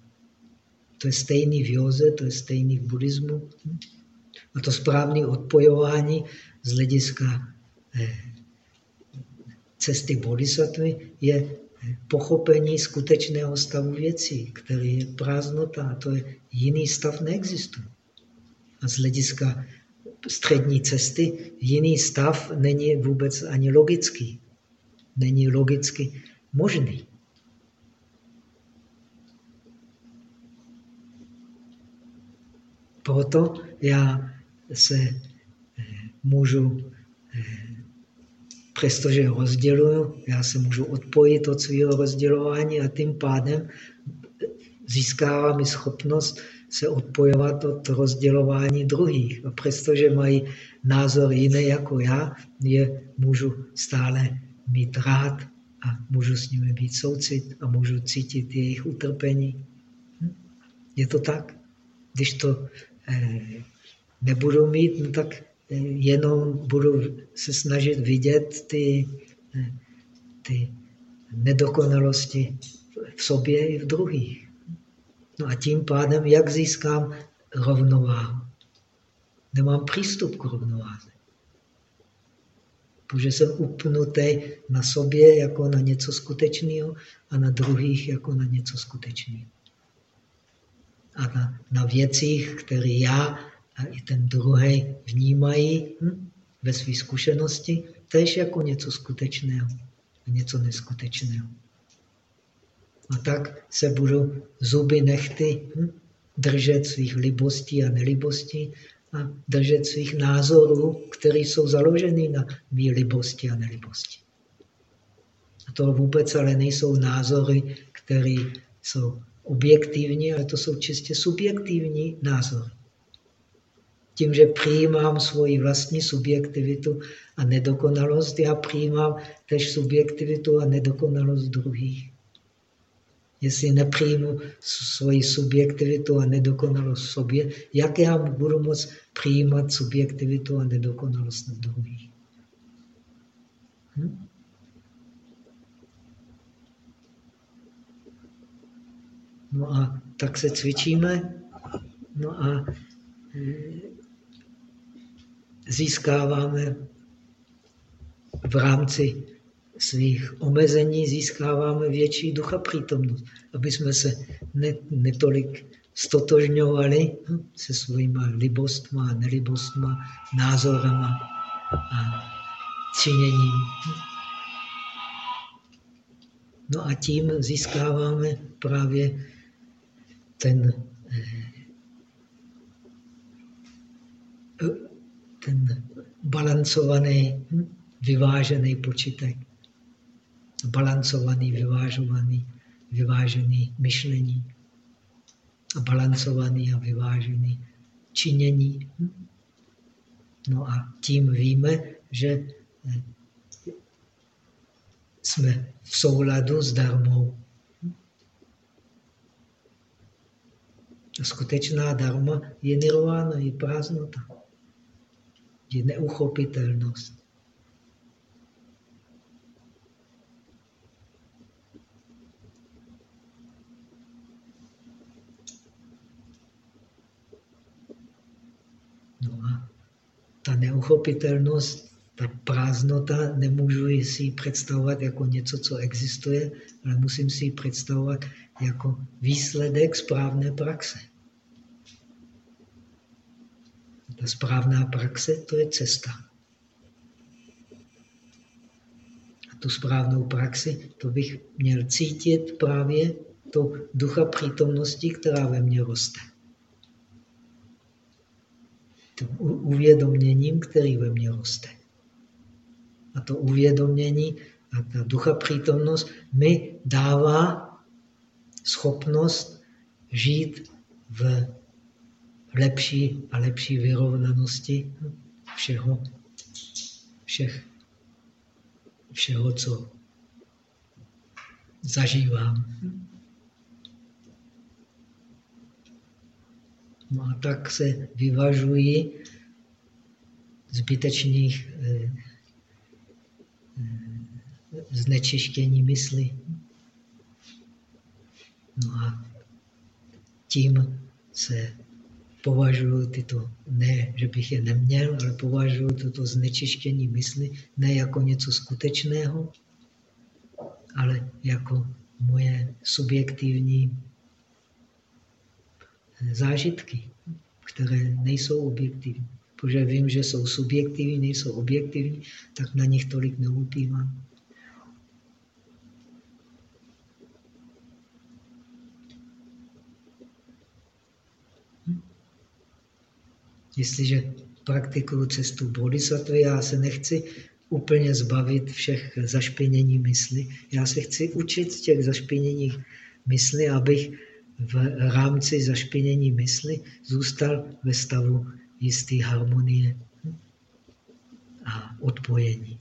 To je stejný v józe, to je stejný v buddhismu. A to správné odpojování z hlediska eh, cesty bodhisattvy je pochopení skutečného stavu věcí, který je prázdnota. A to je jiný stav neexistuje. A z hlediska střední cesty jiný stav není vůbec ani logický. Není logicky možný. Proto já se eh, můžu, přestože rozděluju, já se můžu odpojit od svého rozdělování a tím pádem získávám i schopnost se odpojovat od rozdělování druhých. A přestože mají názor jiný jako já, je můžu stále mít rád a můžu s nimi být soucit a můžu cítit jejich utrpení. Hm? Je to tak? Když to Eh, nebudu mít, no tak jenom budu se snažit vidět ty, ty nedokonalosti v sobě i v druhých. No a tím pádem, jak získám rovnováhu? Nemám přístup k rovnováze. Protože jsem upnutý na sobě jako na něco skutečného a na druhých jako na něco skutečného. A na, na věcích, které já a i ten druhý vnímají hm, ve své zkušenosti, tež jako něco skutečného a něco neskutečného. A tak se budu zuby nechty hm, držet svých libostí a nelibostí a držet svých názorů, které jsou založeny na mý libosti a nelibosti. A to vůbec ale nejsou názory, které jsou objektivní, ale to jsou čistě subjektivní názory. Tím, že přijímám svoji vlastní subjektivitu a nedokonalost, já přijímám tež subjektivitu a nedokonalost druhých. Jestli nepřijmu svoji subjektivitu a nedokonalost sobě, jak já budu moct přijímat subjektivitu a nedokonalost v druhých? Hm? No a tak se cvičíme, no a e, získáváme v rámci svých omezení získáváme větší ducha přítomnost, aby jsme se netolik stotožňovali hm, se svými libostma nelibostma, názorama a činěním. No a tím získáváme právě ten, eh, ten balancovaný, hm, vyvážený počítek balancovaný, vyvážovaný, vyvážený myšlení a balancovaný a vyvážený činění. No a tím víme, že eh, jsme v souladu s darmou. Skutečná darma je nirvana, je prázdnota, je neuchopitelnost. ta neuchopitelnost, ta prázdnota, nemůžu si ji představovat jako něco, co existuje, ale musím si ji představovat jako výsledek správné praxe. Ta správná praxe, to je cesta. A tu správnou praxi, to bych měl cítit právě to ducha přítomnosti, která ve mně roste tím uvědoměním, který ve mně roste. A to uvědomění a ta ducha přítomnost mi dává schopnost žít v lepší a lepší vyrovnanosti všeho, všech, všeho, co zažívám. No a tak se vyvažují zbytečných eh, eh, znečištění mysli. No a tím se považuji tyto, ne, že bych je neměl, ale považuji toto znečištění mysli ne jako něco skutečného, ale jako moje subjektivní zážitky, které nejsou objektivní. Protože vím, že jsou subjektivní, nejsou objektivní, tak na nich tolik neulpívám. Jestliže praktikuju cestu bodhisattva, já se nechci úplně zbavit všech zašpinění mysli. Já se chci učit z těch zašpinění mysli, abych v rámci zašpinění mysli zůstal ve stavu jisté harmonie a odpojení.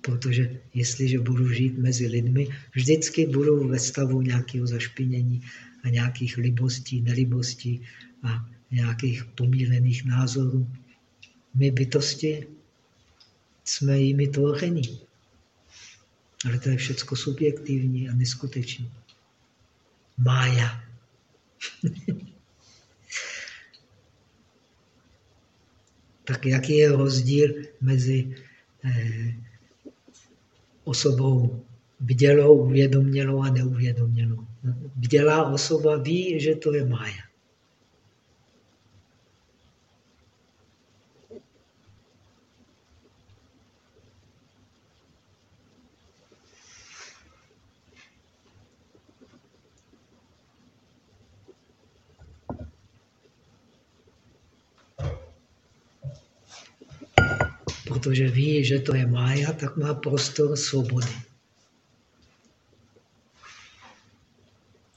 Protože jestliže budu žít mezi lidmi, vždycky budu ve stavu nějakého zašpinění a nějakých libostí, nelibostí a nějakých pomílených názorů. My bytosti jsme jimi tvoření. Ale to je všechno subjektivní a neskutečné. Mája. tak jaký je rozdíl mezi eh, osobou bdělou, uvědomělou a neuvědomělou? Bdělá osoba ví, že to je mája. Protože ví, že to je mája, tak má prostor svobody.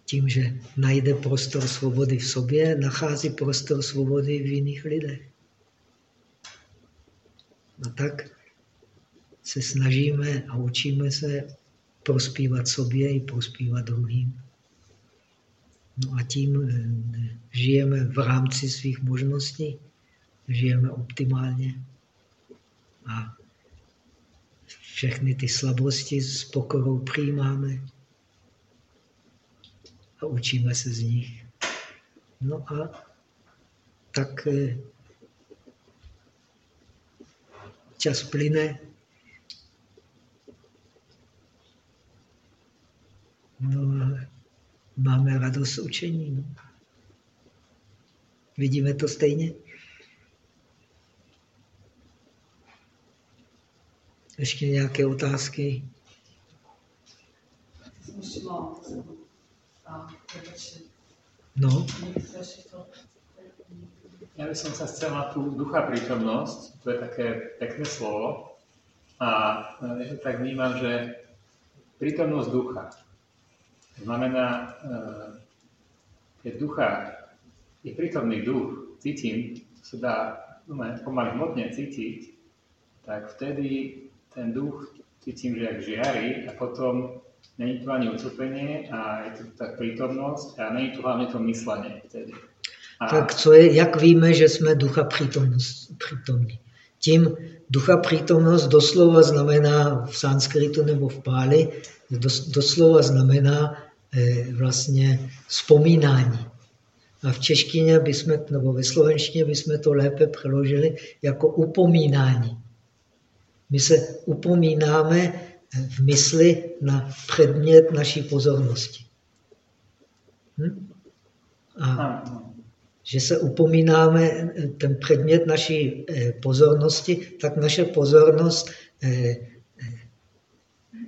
Tím, že najde prostor svobody v sobě, nachází prostor svobody v jiných lidech. A tak se snažíme a učíme se prospívat sobě i prospívat druhým. No a tím eh, žijeme v rámci svých možností, žijeme optimálně. A všechny ty slabosti s pokorou přijímáme a učíme se z nich. No a tak eh, čas plyne. No a máme radost učení. No. Vidíme to stejně? Ještě nějaké otázky? No. Ja by som sa chcel na tú ducha prítomnosť, to je také pekné slovo, a ja tak vnímam, že prítomnosť ducha znamená, e, keď ducha je prítomný duch, cítim, to sa dá no, pomaly hmotne cítiť, tak vtedy ten duch cítim, že jak žiari a potom není to ani utrpenie a je to tak prítomnosť a není to hlavně to myslenie vtedy. A... Tak co je, jak víme, že jsme ducha přítomní? Tím ducha přítomnost doslova znamená v sanskritu nebo v páli, dos, doslova znamená eh, vlastně vzpomínání. A v češtině bychom, nebo ve slovenštině bychom to lépe přeložili jako upomínání. My se upomínáme v mysli na předmět naší pozornosti. Hm? A že se upomínáme ten předmět naší eh, pozornosti, tak naše pozornost eh, eh,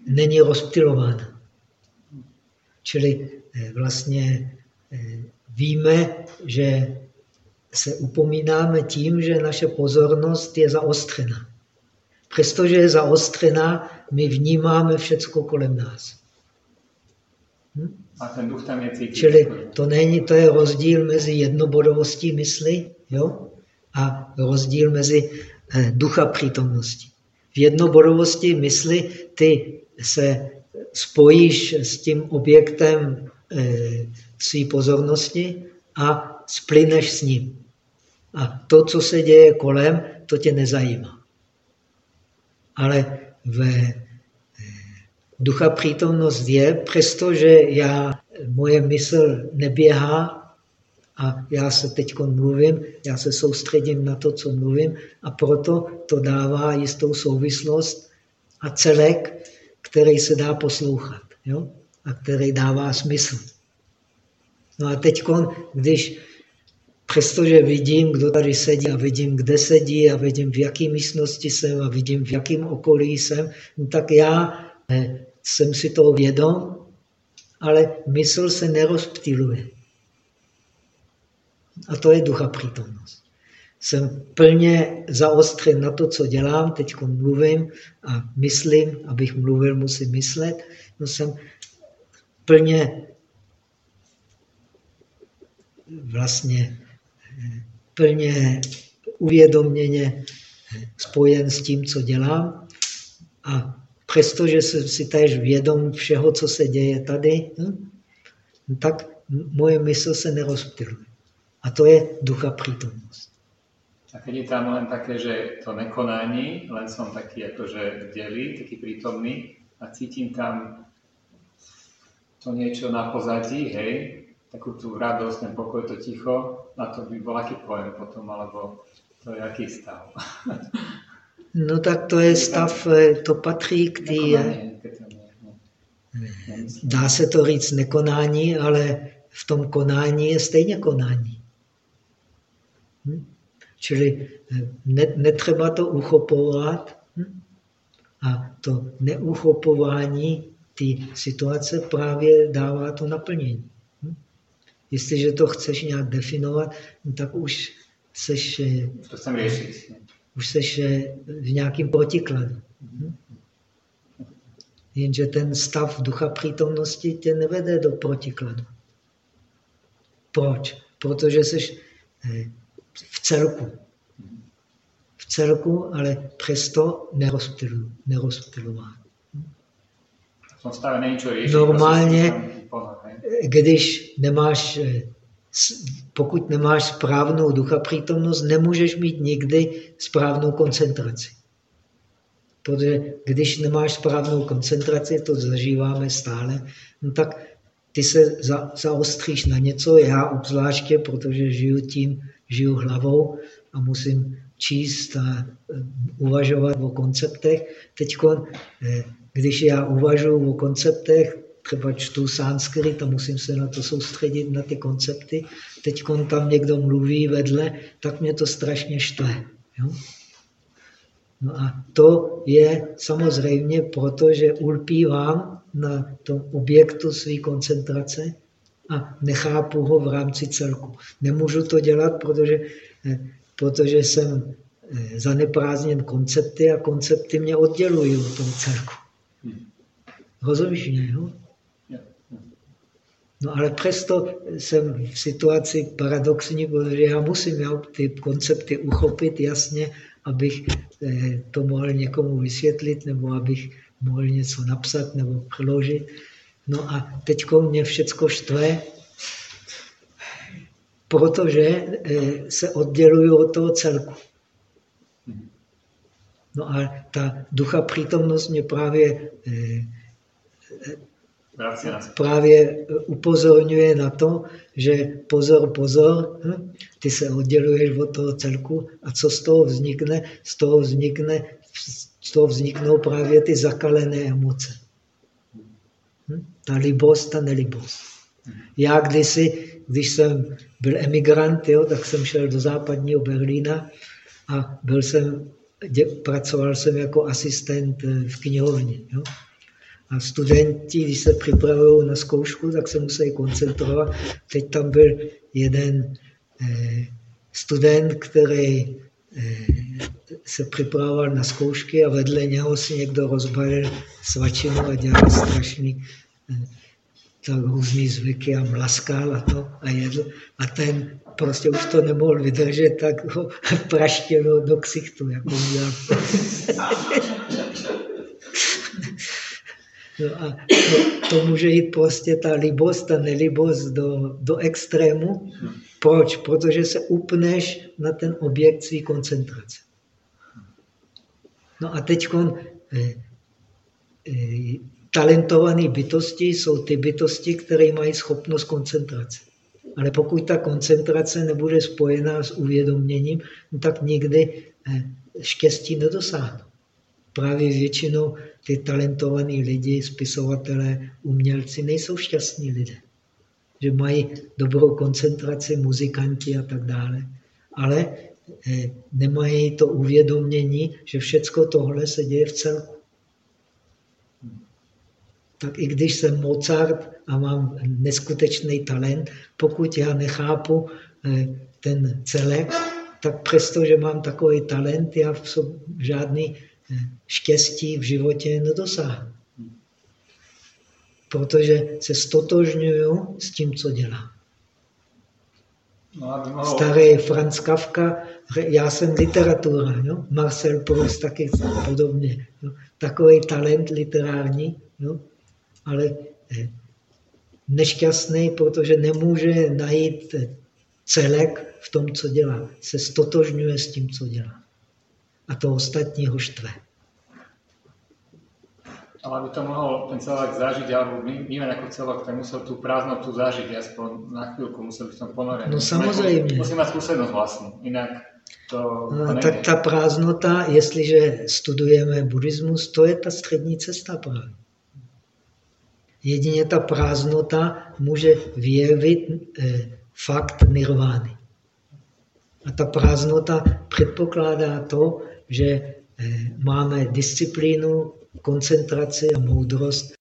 není rozptilována. Čili vlastně víme, že se upomínáme tím, že naše pozornost je zaostřena. Přestože je zaostřená, my vnímáme všecko kolem nás. Hm? A ten duch tam je cítit. Čili to není, to je rozdíl mezi jednobodovostí mysli jo? a rozdíl mezi eh, ducha přítomnosti. V jednobodovosti mysli ty se spojíš s tím objektem eh, své pozornosti a splyneš s ním. A to, co se děje kolem, to tě nezajímá ale v eh, ducha přítomnost je, přestože já, moje mysl neběhá a já se teď mluvím, já se soustředím na to, co mluvím a proto to dává jistou souvislost a celek, který se dá poslouchat jo? a který dává smysl. No a teď, když Přestože vidím, kdo tady sedí a vidím, kde sedí a vidím, v jaké místnosti jsem a vidím, v jakém okolí jsem, no tak já eh, jsem si toho vědom, ale mysl se nerozptiluje. A to je ducha přítomnost. Jsem plně zaostřen na to, co dělám, teď mluvím a myslím, abych mluvil, musím myslet. No jsem plně vlastně plně uvědoměně spojen s tím, co dělám. A přestože jsem si též vědom všeho, co se děje tady, hm, tak moje mysl se nerozptiluje. A to je ducha přítomnost. A keď je tam len také, že to nekonání, len som taký akože delý, taký prítomný a cítim tam to niečo na pozadí, hej, takú tú radosť, ten pokoj, to ticho, na to by bol aký pojem potom, alebo to je aký stav? No tak to je stav, eh, to patří k té, no. dá se to říct nekonání, ale v tom konání je stejně konání. Hm? Čili eh, ne, netřeba to uchopovat hm? a to neuchopování té situace právě dává to naplnění. Jestliže to chceš nějak definovat, no tak už seš, eh, to řešit. už seš eh, v nějakém protikladu. Hm? Jenže ten stav ducha přítomnosti tě nevede do protikladu. Proč? Protože jsi v celku. V celku, ale přesto nerozptilu, nerozptilován. Normálně, když nemáš, pokud nemáš správnou ducha přítomnost, nemůžeš mít nikdy správnou koncentraci. Protože když nemáš správnou koncentraci, to zažíváme stále, no tak ty se za, zaostříš na něco, já obzvláště, protože žiju tím, žiju hlavou a musím číst a eh, uvažovat o konceptech. Teď, eh, když já uvažuji o konceptech, třeba čtu sanskrit a musím se na to soustředit, na ty koncepty, teď tam někdo mluví vedle, tak mě to strašně štve. Jo? No a to je samozřejmě proto, že ulpívám na tom objektu své koncentrace a nechápu ho v rámci celku. Nemůžu to dělat, protože, eh, protože jsem eh, zaneprázdněn koncepty a koncepty mě oddělují od toho celku. Rozumíš mě, jo? No ale přesto jsem v situaci paradoxní, protože já musím já, ty koncepty uchopit jasně, abych eh, to mohl někomu vysvětlit, nebo abych mohl něco napsat nebo přeložit. No a teď mě všecko štve, protože eh, se oddělují od toho celku. No a ta ducha přítomnost mě právě, eh, právě upozorňuje na to, že pozor, pozor, hm, ty se odděluješ od toho celku a co z toho vznikne? Z toho vznikne z toho vzniknou právě ty zakalené emoce. Hm? Ta libost, ta nelibost. Já kdysi, když jsem byl emigrant, jo, tak jsem šel do západního Berlína a byl jsem, dě, pracoval jsem jako asistent eh, v knihovně. Jo. A studenti, když se připravují na zkoušku, tak se musí koncentrovat. Teď tam byl jeden eh, student, který Eh, se připravoval na zkoušky a vedle něho si někdo rozbalil svačinu a dělal strašný eh, tak různý zvyky a mlaskal a to a jedl. A ten prostě už to nemohl vydržet, tak ho praštil do ksichtu, jako udělal. No a to, to může jít prostě ta libost, ta nelibost do, do extrému. Proč? Protože se upneš na ten objekt své koncentrace. No a teď eh, eh, talentované bytosti jsou ty bytosti, které mají schopnost koncentrace. Ale pokud ta koncentrace nebude spojená s uvědoměním, no tak nikdy eh, štěstí nedosáhnou. Právě většinou ty talentovaní lidi, spisovatelé, umělci nejsou šťastní lidé. Že mají dobrou koncentraci, muzikanti a tak dále, ale eh, nemají to uvědomění, že všecko tohle se děje v celku. Tak i když jsem Mozart a mám neskutečný talent, pokud já nechápu eh, ten celek, tak přesto, že mám takový talent, já v žádný štěstí v životě nedosáhnu. Protože se stotožňuju s tím, co dělám. No, Starý Franz Kafka, já jsem literatura, jo? Marcel Proust taky podobně. Jo? Takový talent literární, jo? ale eh, nešťastný, protože nemůže najít celek v tom, co dělá. Se stotožňuje s tím, co dělá. A to ostatní ho štve. Ale aby to mohol ten celek zažiť, alebo vnímať ako celok, tak musel tú prázdnotu zažiť, aspoň na chvíľku, musel byť v tom ponorený. No samozřejmě. Musí mať skúsenosť vlastnú, inak to, to no, tak ta prázdnota, jestliže studujeme buddhismus, to je ta střední cesta právě. Jedině ta prázdnota může vyjevit eh, fakt nirvány. A ta prázdnota předpokládá to, že eh, máme disciplínu, koncentraci a moudrost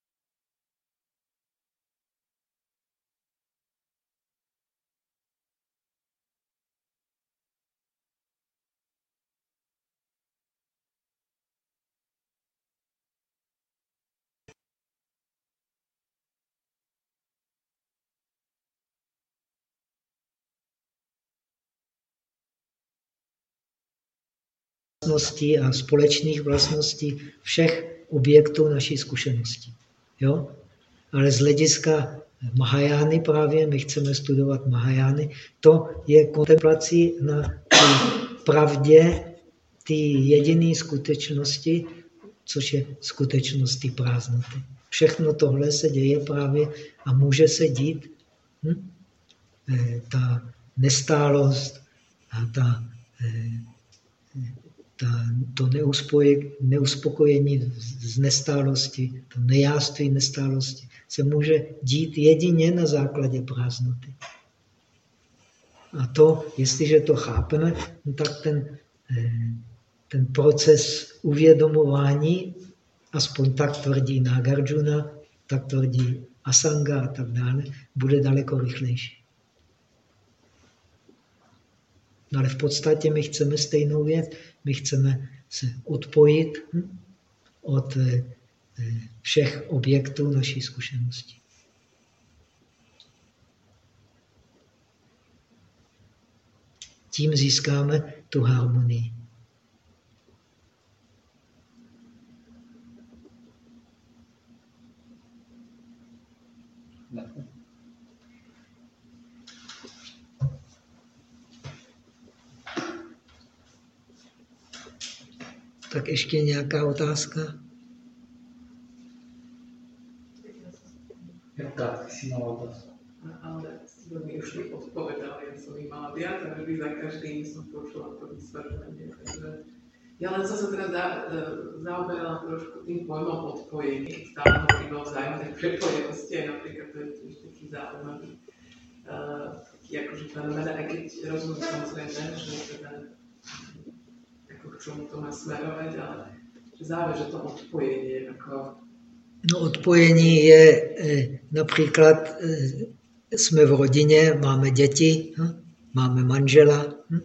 vlastností a společných vlastností všech objektů naší zkušenosti. Jo? Ale z hlediska Mahajány právě, my chceme studovat Mahajány, to je kontemplací na pravdě, ty jediné skutečnosti, což je skutečnost té prázdnoty. Všechno tohle se děje právě a může se dít. Hm? E, ta nestálost a ta e, ta, to neuspokojení z nestálosti, to nejáství nestálosti se může dít jedině na základě prázdnoty. A to, jestliže to chápeme, no tak ten, eh, ten proces uvědomování, aspoň tak tvrdí Nagarjuna, tak tvrdí Asanga a tak dále, bude daleko rychlejší. No ale v podstatě my chceme stejnou věc. My chceme se odpojit hm, od eh, všech objektů naší zkušenosti. Tím získáme tu harmonii. Tak ještě nějaká otázka? Tak, si mala otázku. Ale ste mi už odpovedali, ja som ich mala viac a vždy za každým som počula to vysvetlenie. Takže ja len som sa teda za, e, zaoberala trošku tým pojmom odpojení, keď stále hovorím o vzájomnej prepojenosti, aj napríklad to je tiež taký zaujímavý uh, taký akože fenomén, aj keď rozumiem samozrejme, že teda k čemu to má smerovať, ale že záleží to odpojenie. Ako... No odpojení je eh, například, eh, jsme v rodině, máme děti, hm? máme manžela. Hm?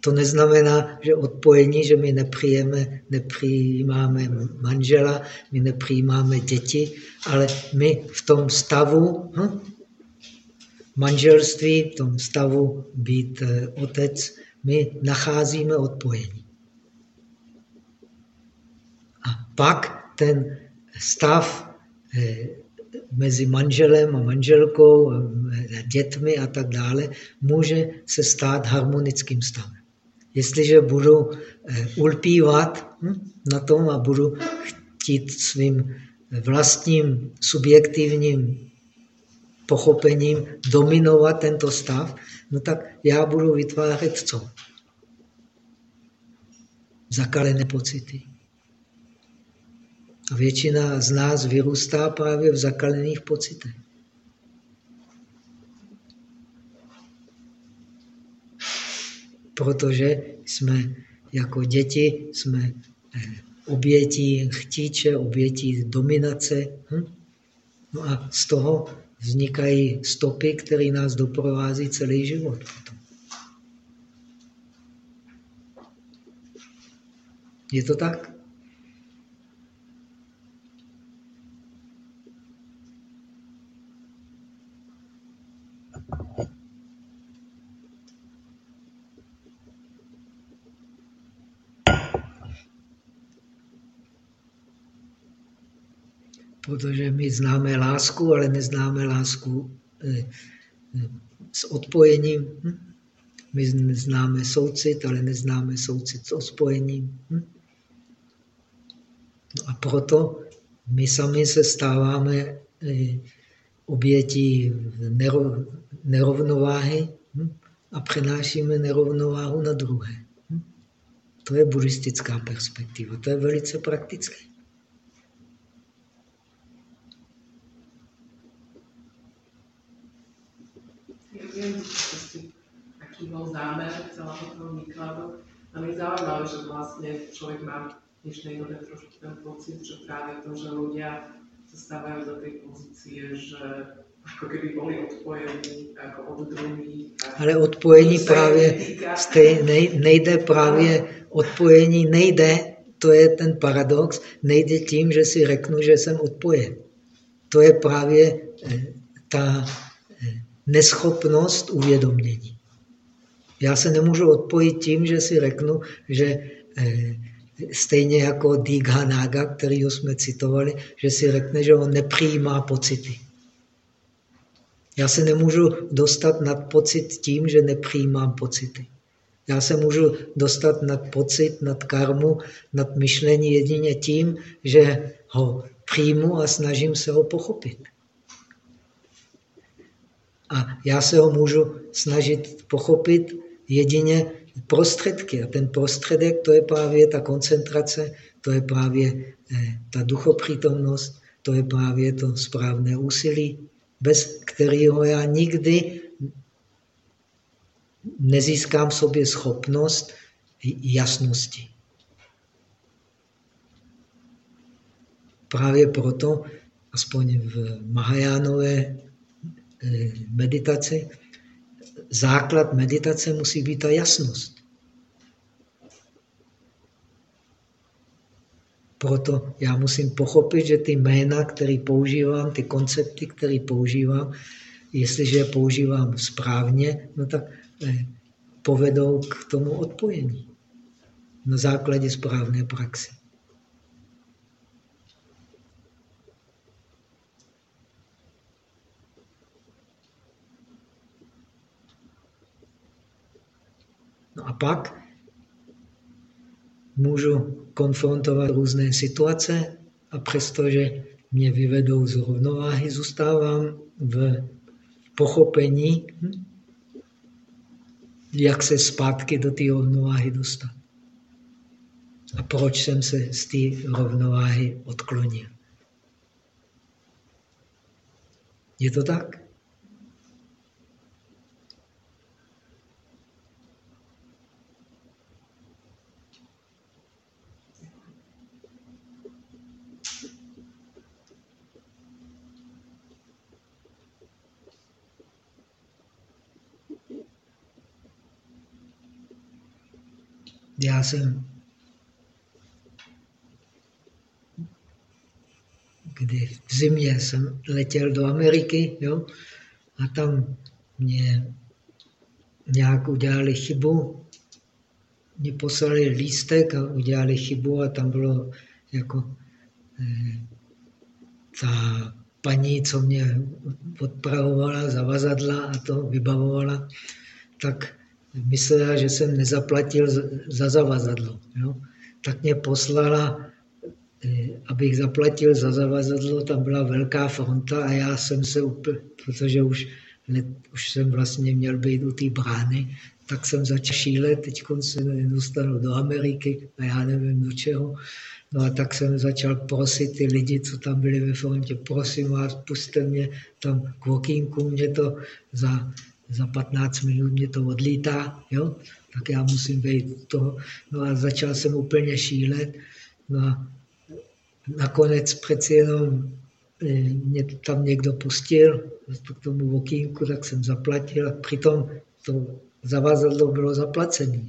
To neznamená, že odpojení, že my nepřijeme, nepřijímáme manžela, my nepřijímáme děti, ale my v tom stavu hm? manželství, v tom stavu být eh, otec, my nacházíme odpojení. A pak ten stav eh, mezi manželem a manželkou, a dětmi a tak dále, může se stát harmonickým stavem. Jestliže budu eh, ulpívat hm, na tom a budu chtít svým vlastním subjektivním pochopením dominovat tento stav, no tak já budu vytvářet co? Zakalené pocity. A většina z nás vyrůstá právě v zakalených pocitech. Protože jsme jako děti jsme eh, obětí chtíče, obětí dominace. Hm? No a z toho vznikají stopy, které nás doprovází celý život. Je to tak? Protože my známe lásku, ale neznáme lásku eh, s odpojením. Hm? My známe soucit, ale neznáme soucit s odpojením. Hm? No a proto my sami se stáváme eh, obětí nerovnováhy hm? a přenášíme nerovnováhu na druhé. To je buddhistická perspektiva, to je velice praktické. Aký bol zámer celého toho výkladu. A mi zaujímavé, že vlastne človek má v dnešnej dobe trošku ten pocit, že práve to, že ľudia sa stávajú do tej pozície, že ako keby boli odpojení ako od druhých. Ale odpojení právě stej, nej, nejde právě, odpojení nejde, to je ten paradox, nejde tím, že si řeknu, že jsem odpojen. To je právě eh, ta neschopnost uvědomění. Já se nemůžu odpojit tím, že si řeknu, že eh, stejně jako Digha Naga, kterýho jsme citovali, že si řekne, že on nepřijímá pocity. Já se nemůžu dostat nad pocit tím, že nepřijímám pocity. Já se můžu dostat nad pocit, nad karmu, nad myšlení jedině tím, že ho přijmu a snažím se ho pochopit. A já se ho můžu snažit pochopit jedině prostředky. A ten prostředek, to je právě ta koncentrace, to je právě eh, ta duchopřítomnost, to je právě to správné úsilí, bez kterého já nikdy nezískám sobě schopnost jasnosti. Právě proto, aspoň v Mahajánové meditaci, základ meditace musí být ta jasnost. Proto já musím pochopit, že ty jména, které používám, ty koncepty, které používám, jestliže je používám správně, no tak eh, povedou k tomu odpojení na základě správné praxe. No a pak můžu konfrontovat různé situace a přestože mě vyvedou z rovnováhy, zůstávám v pochopení, hm, jak se zpátky do té rovnováhy dostat. A proč jsem se z té rovnováhy odklonil. Je to tak? Já jsem, kdy v zimě jsem letěl do Ameriky, jo, a tam mě nějak udělali chybu, mě poslali lístek a udělali chybu a tam bylo jako eh, ta paní, co mě odpravovala, zavazadla a to vybavovala, tak myslela, že jsem nezaplatil za zavazadlo. Jo? Tak mě poslala, eh, abych zaplatil za zavazadlo, tam byla velká fronta a já jsem se úplně, protože už, ne, už jsem vlastně měl být u té brány, tak jsem začal šílet, teď se dostanu do Ameriky a já nevím do čeho. No a tak jsem začal prosit ty lidi, co tam byli ve frontě, prosím vás, puste mě tam k okýnku, mě to za za 15 minut mě to odlítá, jo? tak já musím být toho. No a začal jsem úplně šílet. No a nakonec přeci jenom eh, mě tam někdo pustil k tomu okýnku, tak jsem zaplatil a přitom to zavazadlo bylo zaplacené.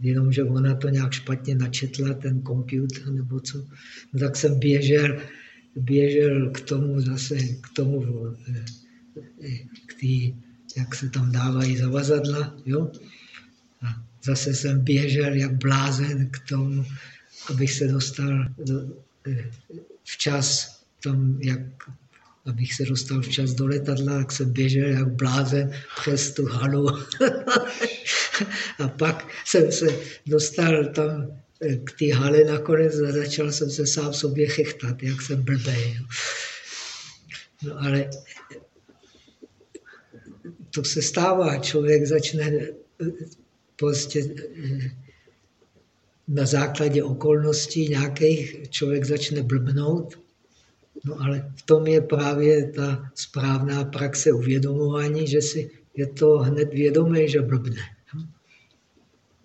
Jenomže ona to nějak špatně načetla, ten počítač nebo co. No, tak jsem běžel, běžel k tomu zase, k tomu eh, k té, jak se tam dávají zavazadla, jo? A zase jsem běžel jak blázen k tomu, abych se dostal do, eh, včas tam, jak abych se dostal včas do letadla, jak jsem běžel jak blázen přes tu halu. a pak jsem se dostal tam eh, k té hale nakonec a začal jsem se sám sobě chechtat, jak jsem blbej. No ale to se stává, člověk začne eh, prostě eh, na základě okolností nějakých člověk začne blbnout, no ale v tom je právě ta správná praxe uvědomování, že si je to hned vědomé, že blbne.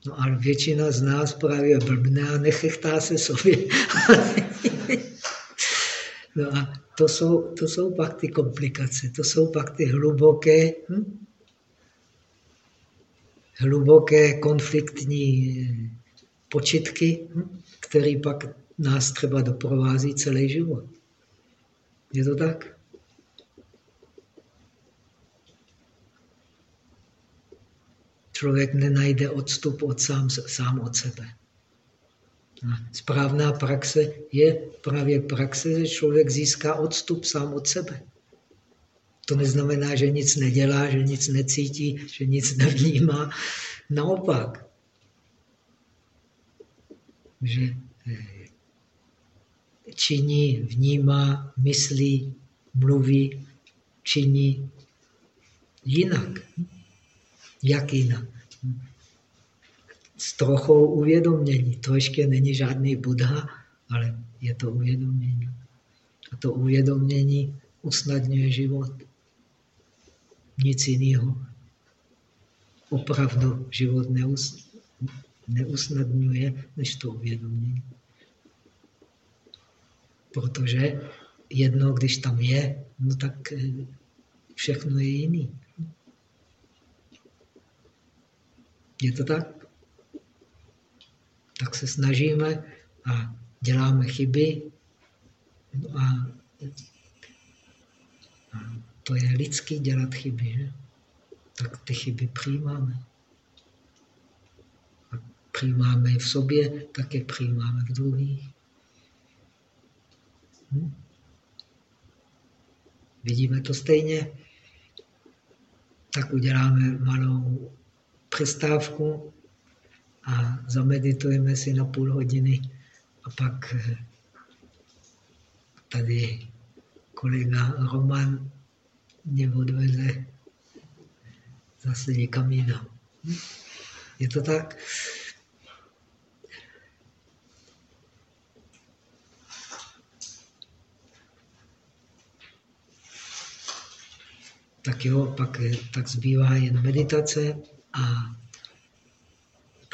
No ale většina z nás právě blbne a nechechtá se sobě. no a to jsou, to jsou pak ty komplikace, to jsou pak ty hluboké, hm? hluboké konfliktní počitky, hm? které pak nás třeba doprovází celý život. Je to tak? Člověk nenajde odstup od sám, sám od sebe. Správná praxe je právě praxe, že člověk získá odstup sám od sebe. To neznamená, že nic nedělá, že nic necítí, že nic nevnímá. Naopak, že eh, činí, vnímá, myslí, mluví, činí jinak. Jak jinak? S trochou uvědomění. To ještě není žádný Buddha, ale je to uvědomění. A to uvědomění usnadňuje život. Nic jiného. Opravdu život neus, neusnadňuje než to uvědomění. Protože jedno, když tam je, no tak eh, všechno je jiný. Je to tak? Tak se snažíme a děláme chyby. No a, a to je lidský dělat chyby, že? Tak ty chyby přijímáme. A přijímáme je v sobě, tak je přijímáme v druhých. Hm? Vidíme to stejně? Tak uděláme malou přestávku a zameditujeme si na půl hodiny a pak eh, tady kolega Roman mě odveze zase někam jinam. Je to tak? Tak jo, pak tak zbývá jen meditace a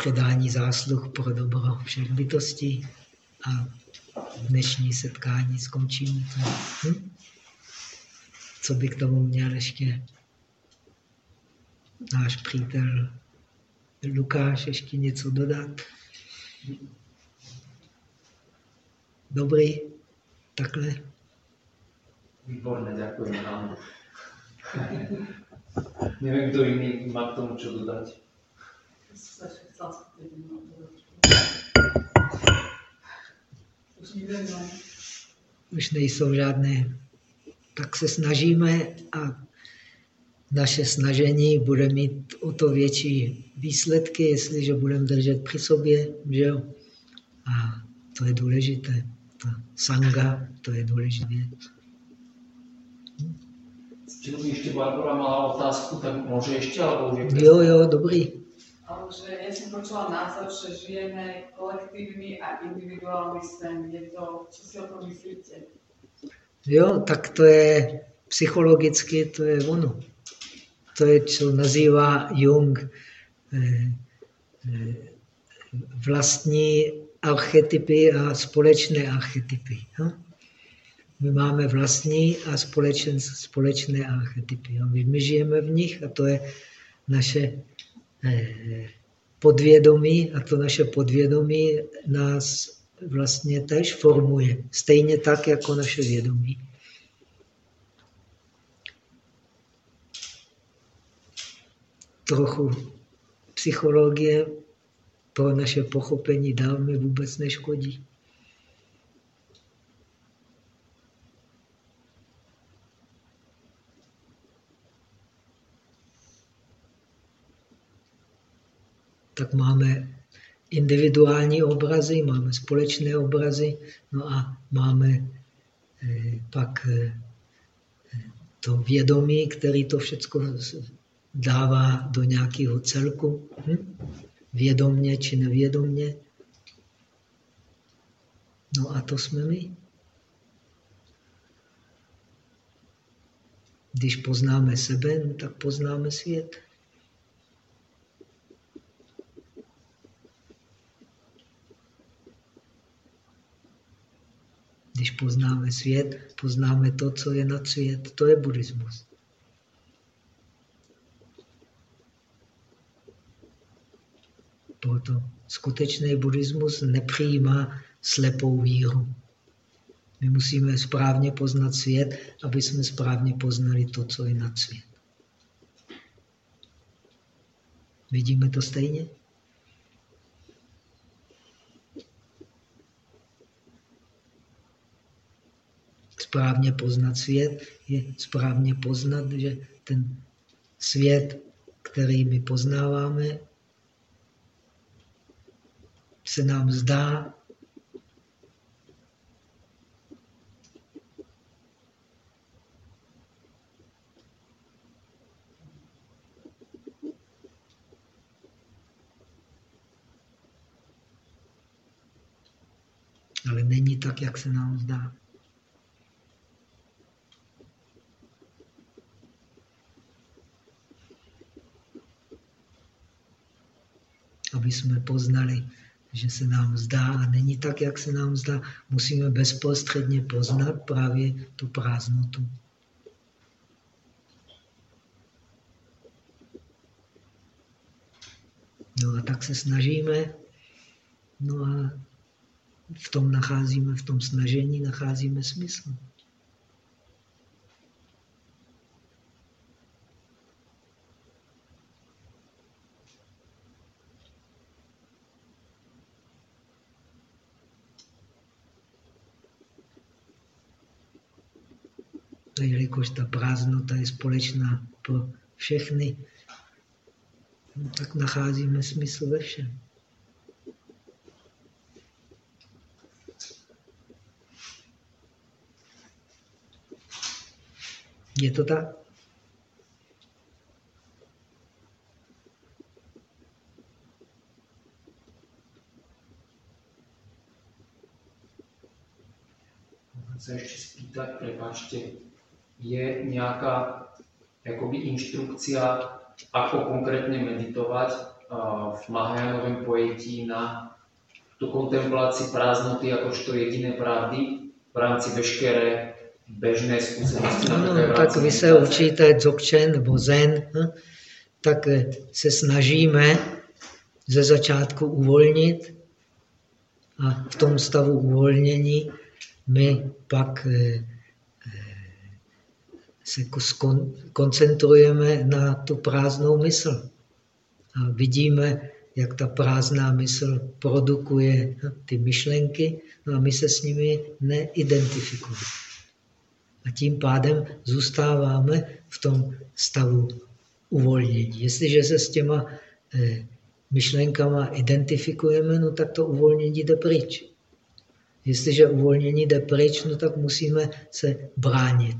předání zásluh pro dobro všech bytostí a dnešní setkání skončíme. Hm? Co by k tomu měl ještě náš přítel Lukáš ještě něco dodat? Dobrý? Takhle? Výborné, děkujeme vám. Nevím, kdo jiný má k tomu co dodat. Už nejsou žádné. Tak se snažíme a naše snažení bude mít o to větší výsledky, jestliže budeme držet při sobě, že jo? A to je důležité. Ta sanga, to je důležité. By ještě Barbara mala otázku, tak může ještě, alebo Jo, jo, dobrý. Ale že ja som počula názor, že žijeme kolektívny a individuálny sen. Je to, čo si o tom myslíte? Jo, tak to je psychologicky, to je ono. To je, co nazývá Jung eh, eh, vlastní archetypy a společné archetypy. My máme vlastní a společné archetypy. My, žijeme v nich a to je naše podvědomí a to naše podvědomí nás vlastně tež formuje. Stejně tak, jako naše vědomí. Trochu psychologie pro naše pochopení dávmy vůbec neškodí. Tak máme individuální obrazy, máme společné obrazy, no a máme eh, pak eh, to vědomí, který to všechno dává do nějakého celku, hm? vědomně či nevědomně. No a to jsme my. Když poznáme sebe, no tak poznáme svět. Když poznáme svět, poznáme to, co je nad svět. To je buddhismus. Proto skutečný buddhismus nepřijímá slepou víru. My musíme správně poznat svět, aby jsme správně poznali to, co je nad svět. Vidíme to stejně? Správně poznat svět je správně poznat, že ten svět, který my poznáváme, se nám zdá ale není tak, jak se nám zdá. Aby jsme poznali, že se nám zdá a není tak, jak se nám zdá, musíme bezprostředně poznat právě tu prázdnotu. No a tak se snažíme, no a v tom nacházíme, v tom snažení nacházíme smysl. A jelikož ta prázdnota je společná pro všechny, no, tak nacházíme smysl ve všem. Je to tak? se ještě spýtat, prepáčte, je nějaká jakoby inštrukcia, ako konkrétně meditovat v Mahajánovém pojetí na tu kontemplaci prázdnoty jakožto jediné pravdy v rámci veškeré bežné zkušenosti. No, tak vy se učíte dzogchen nebo zen, hm? tak eh, se snažíme ze začátku uvolnit a v tom stavu uvolnění my pak eh, eh, se koncentrujeme na tu prázdnou mysl. A vidíme, jak ta prázdná mysl produkuje ty myšlenky, no a my se s nimi neidentifikujeme. A tím pádem zůstáváme v tom stavu uvolnění. Jestliže se s těma eh, myšlenkama identifikujeme, no tak to uvolnění jde pryč. Jestliže uvolnění jde pryč, no tak musíme se bránit.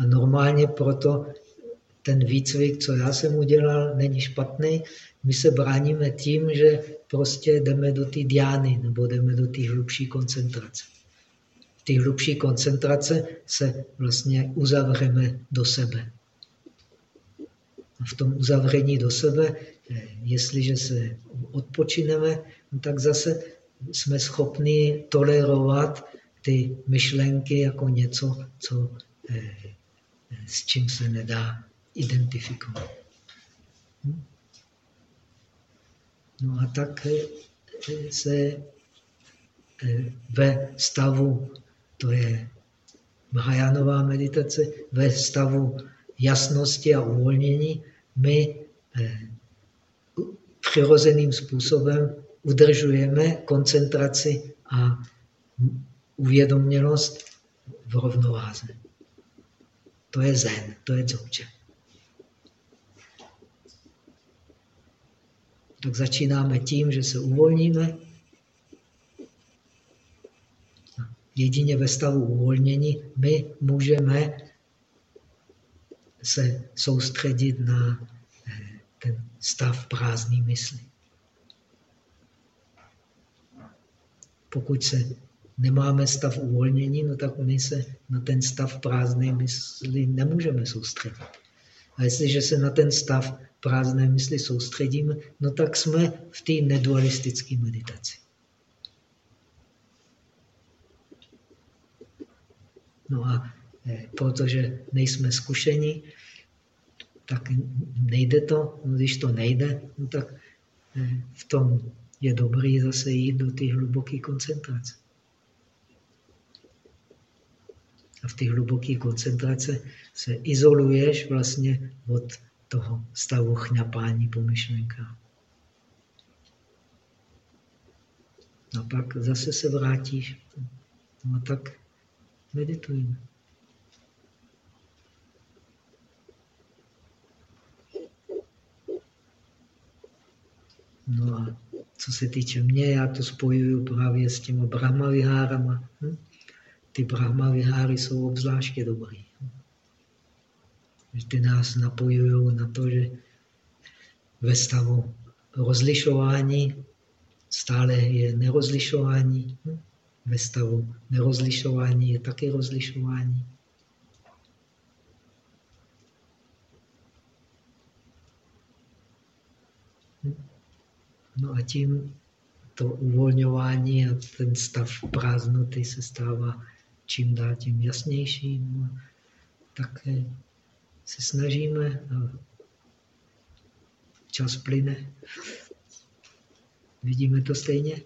A normálně proto ten výcvik, co já jsem udělal, není špatný. My se bráníme tím, že prostě jdeme do té diány nebo jdeme do té hlubší koncentrace té hlubší koncentrace se vlastně uzavřeme do sebe. A v tom uzavření do sebe, eh, jestliže se odpočineme, no tak zase jsme schopni tolerovat ty myšlenky jako něco, co, eh, s čím se nedá identifikovat. No a tak eh, se ve stavu to je Mahajánová meditace ve stavu jasnosti a uvolnění. My eh, přirozeným způsobem udržujeme koncentraci a uvědomělost v rovnováze. To je zen, to je dzogchen. Tak začínáme tím, že se uvolníme. Jedině ve stavu uvolnění my můžeme se soustředit na eh, ten stav prázdný mysli. Pokud se nemáme stav uvolnění, no tak my se na ten stav prázdné mysli nemůžeme soustředit. A jestliže se na ten stav prázdné mysli soustředíme, no tak jsme v té nedualistické meditaci. No a eh, protože nejsme zkušení, tak nejde to. No, když to nejde, no tak eh, v tom je dobrý zase jít do té hluboké koncentrace. A v té hluboké koncentrace se izoluješ vlastně od toho stavu chňapání po myšlenkách. A pak zase se vrátíš. No a tak meditujeme. No a co se týče mě, já to spojuju právě s těma Brahma vihárama. Hm? Ty Brahma viháry jsou obzvláště dobrý. Ty nás napojují na to, že ve stavu rozlišování stále je nerozlišování. Ve stavu nerozlišování je taky rozlišování. No a tím to uvolňování a ten stav prázdnoty se stává čím dál tím jasnější. No tak se snažíme čas plyne. Vidíme to stejně?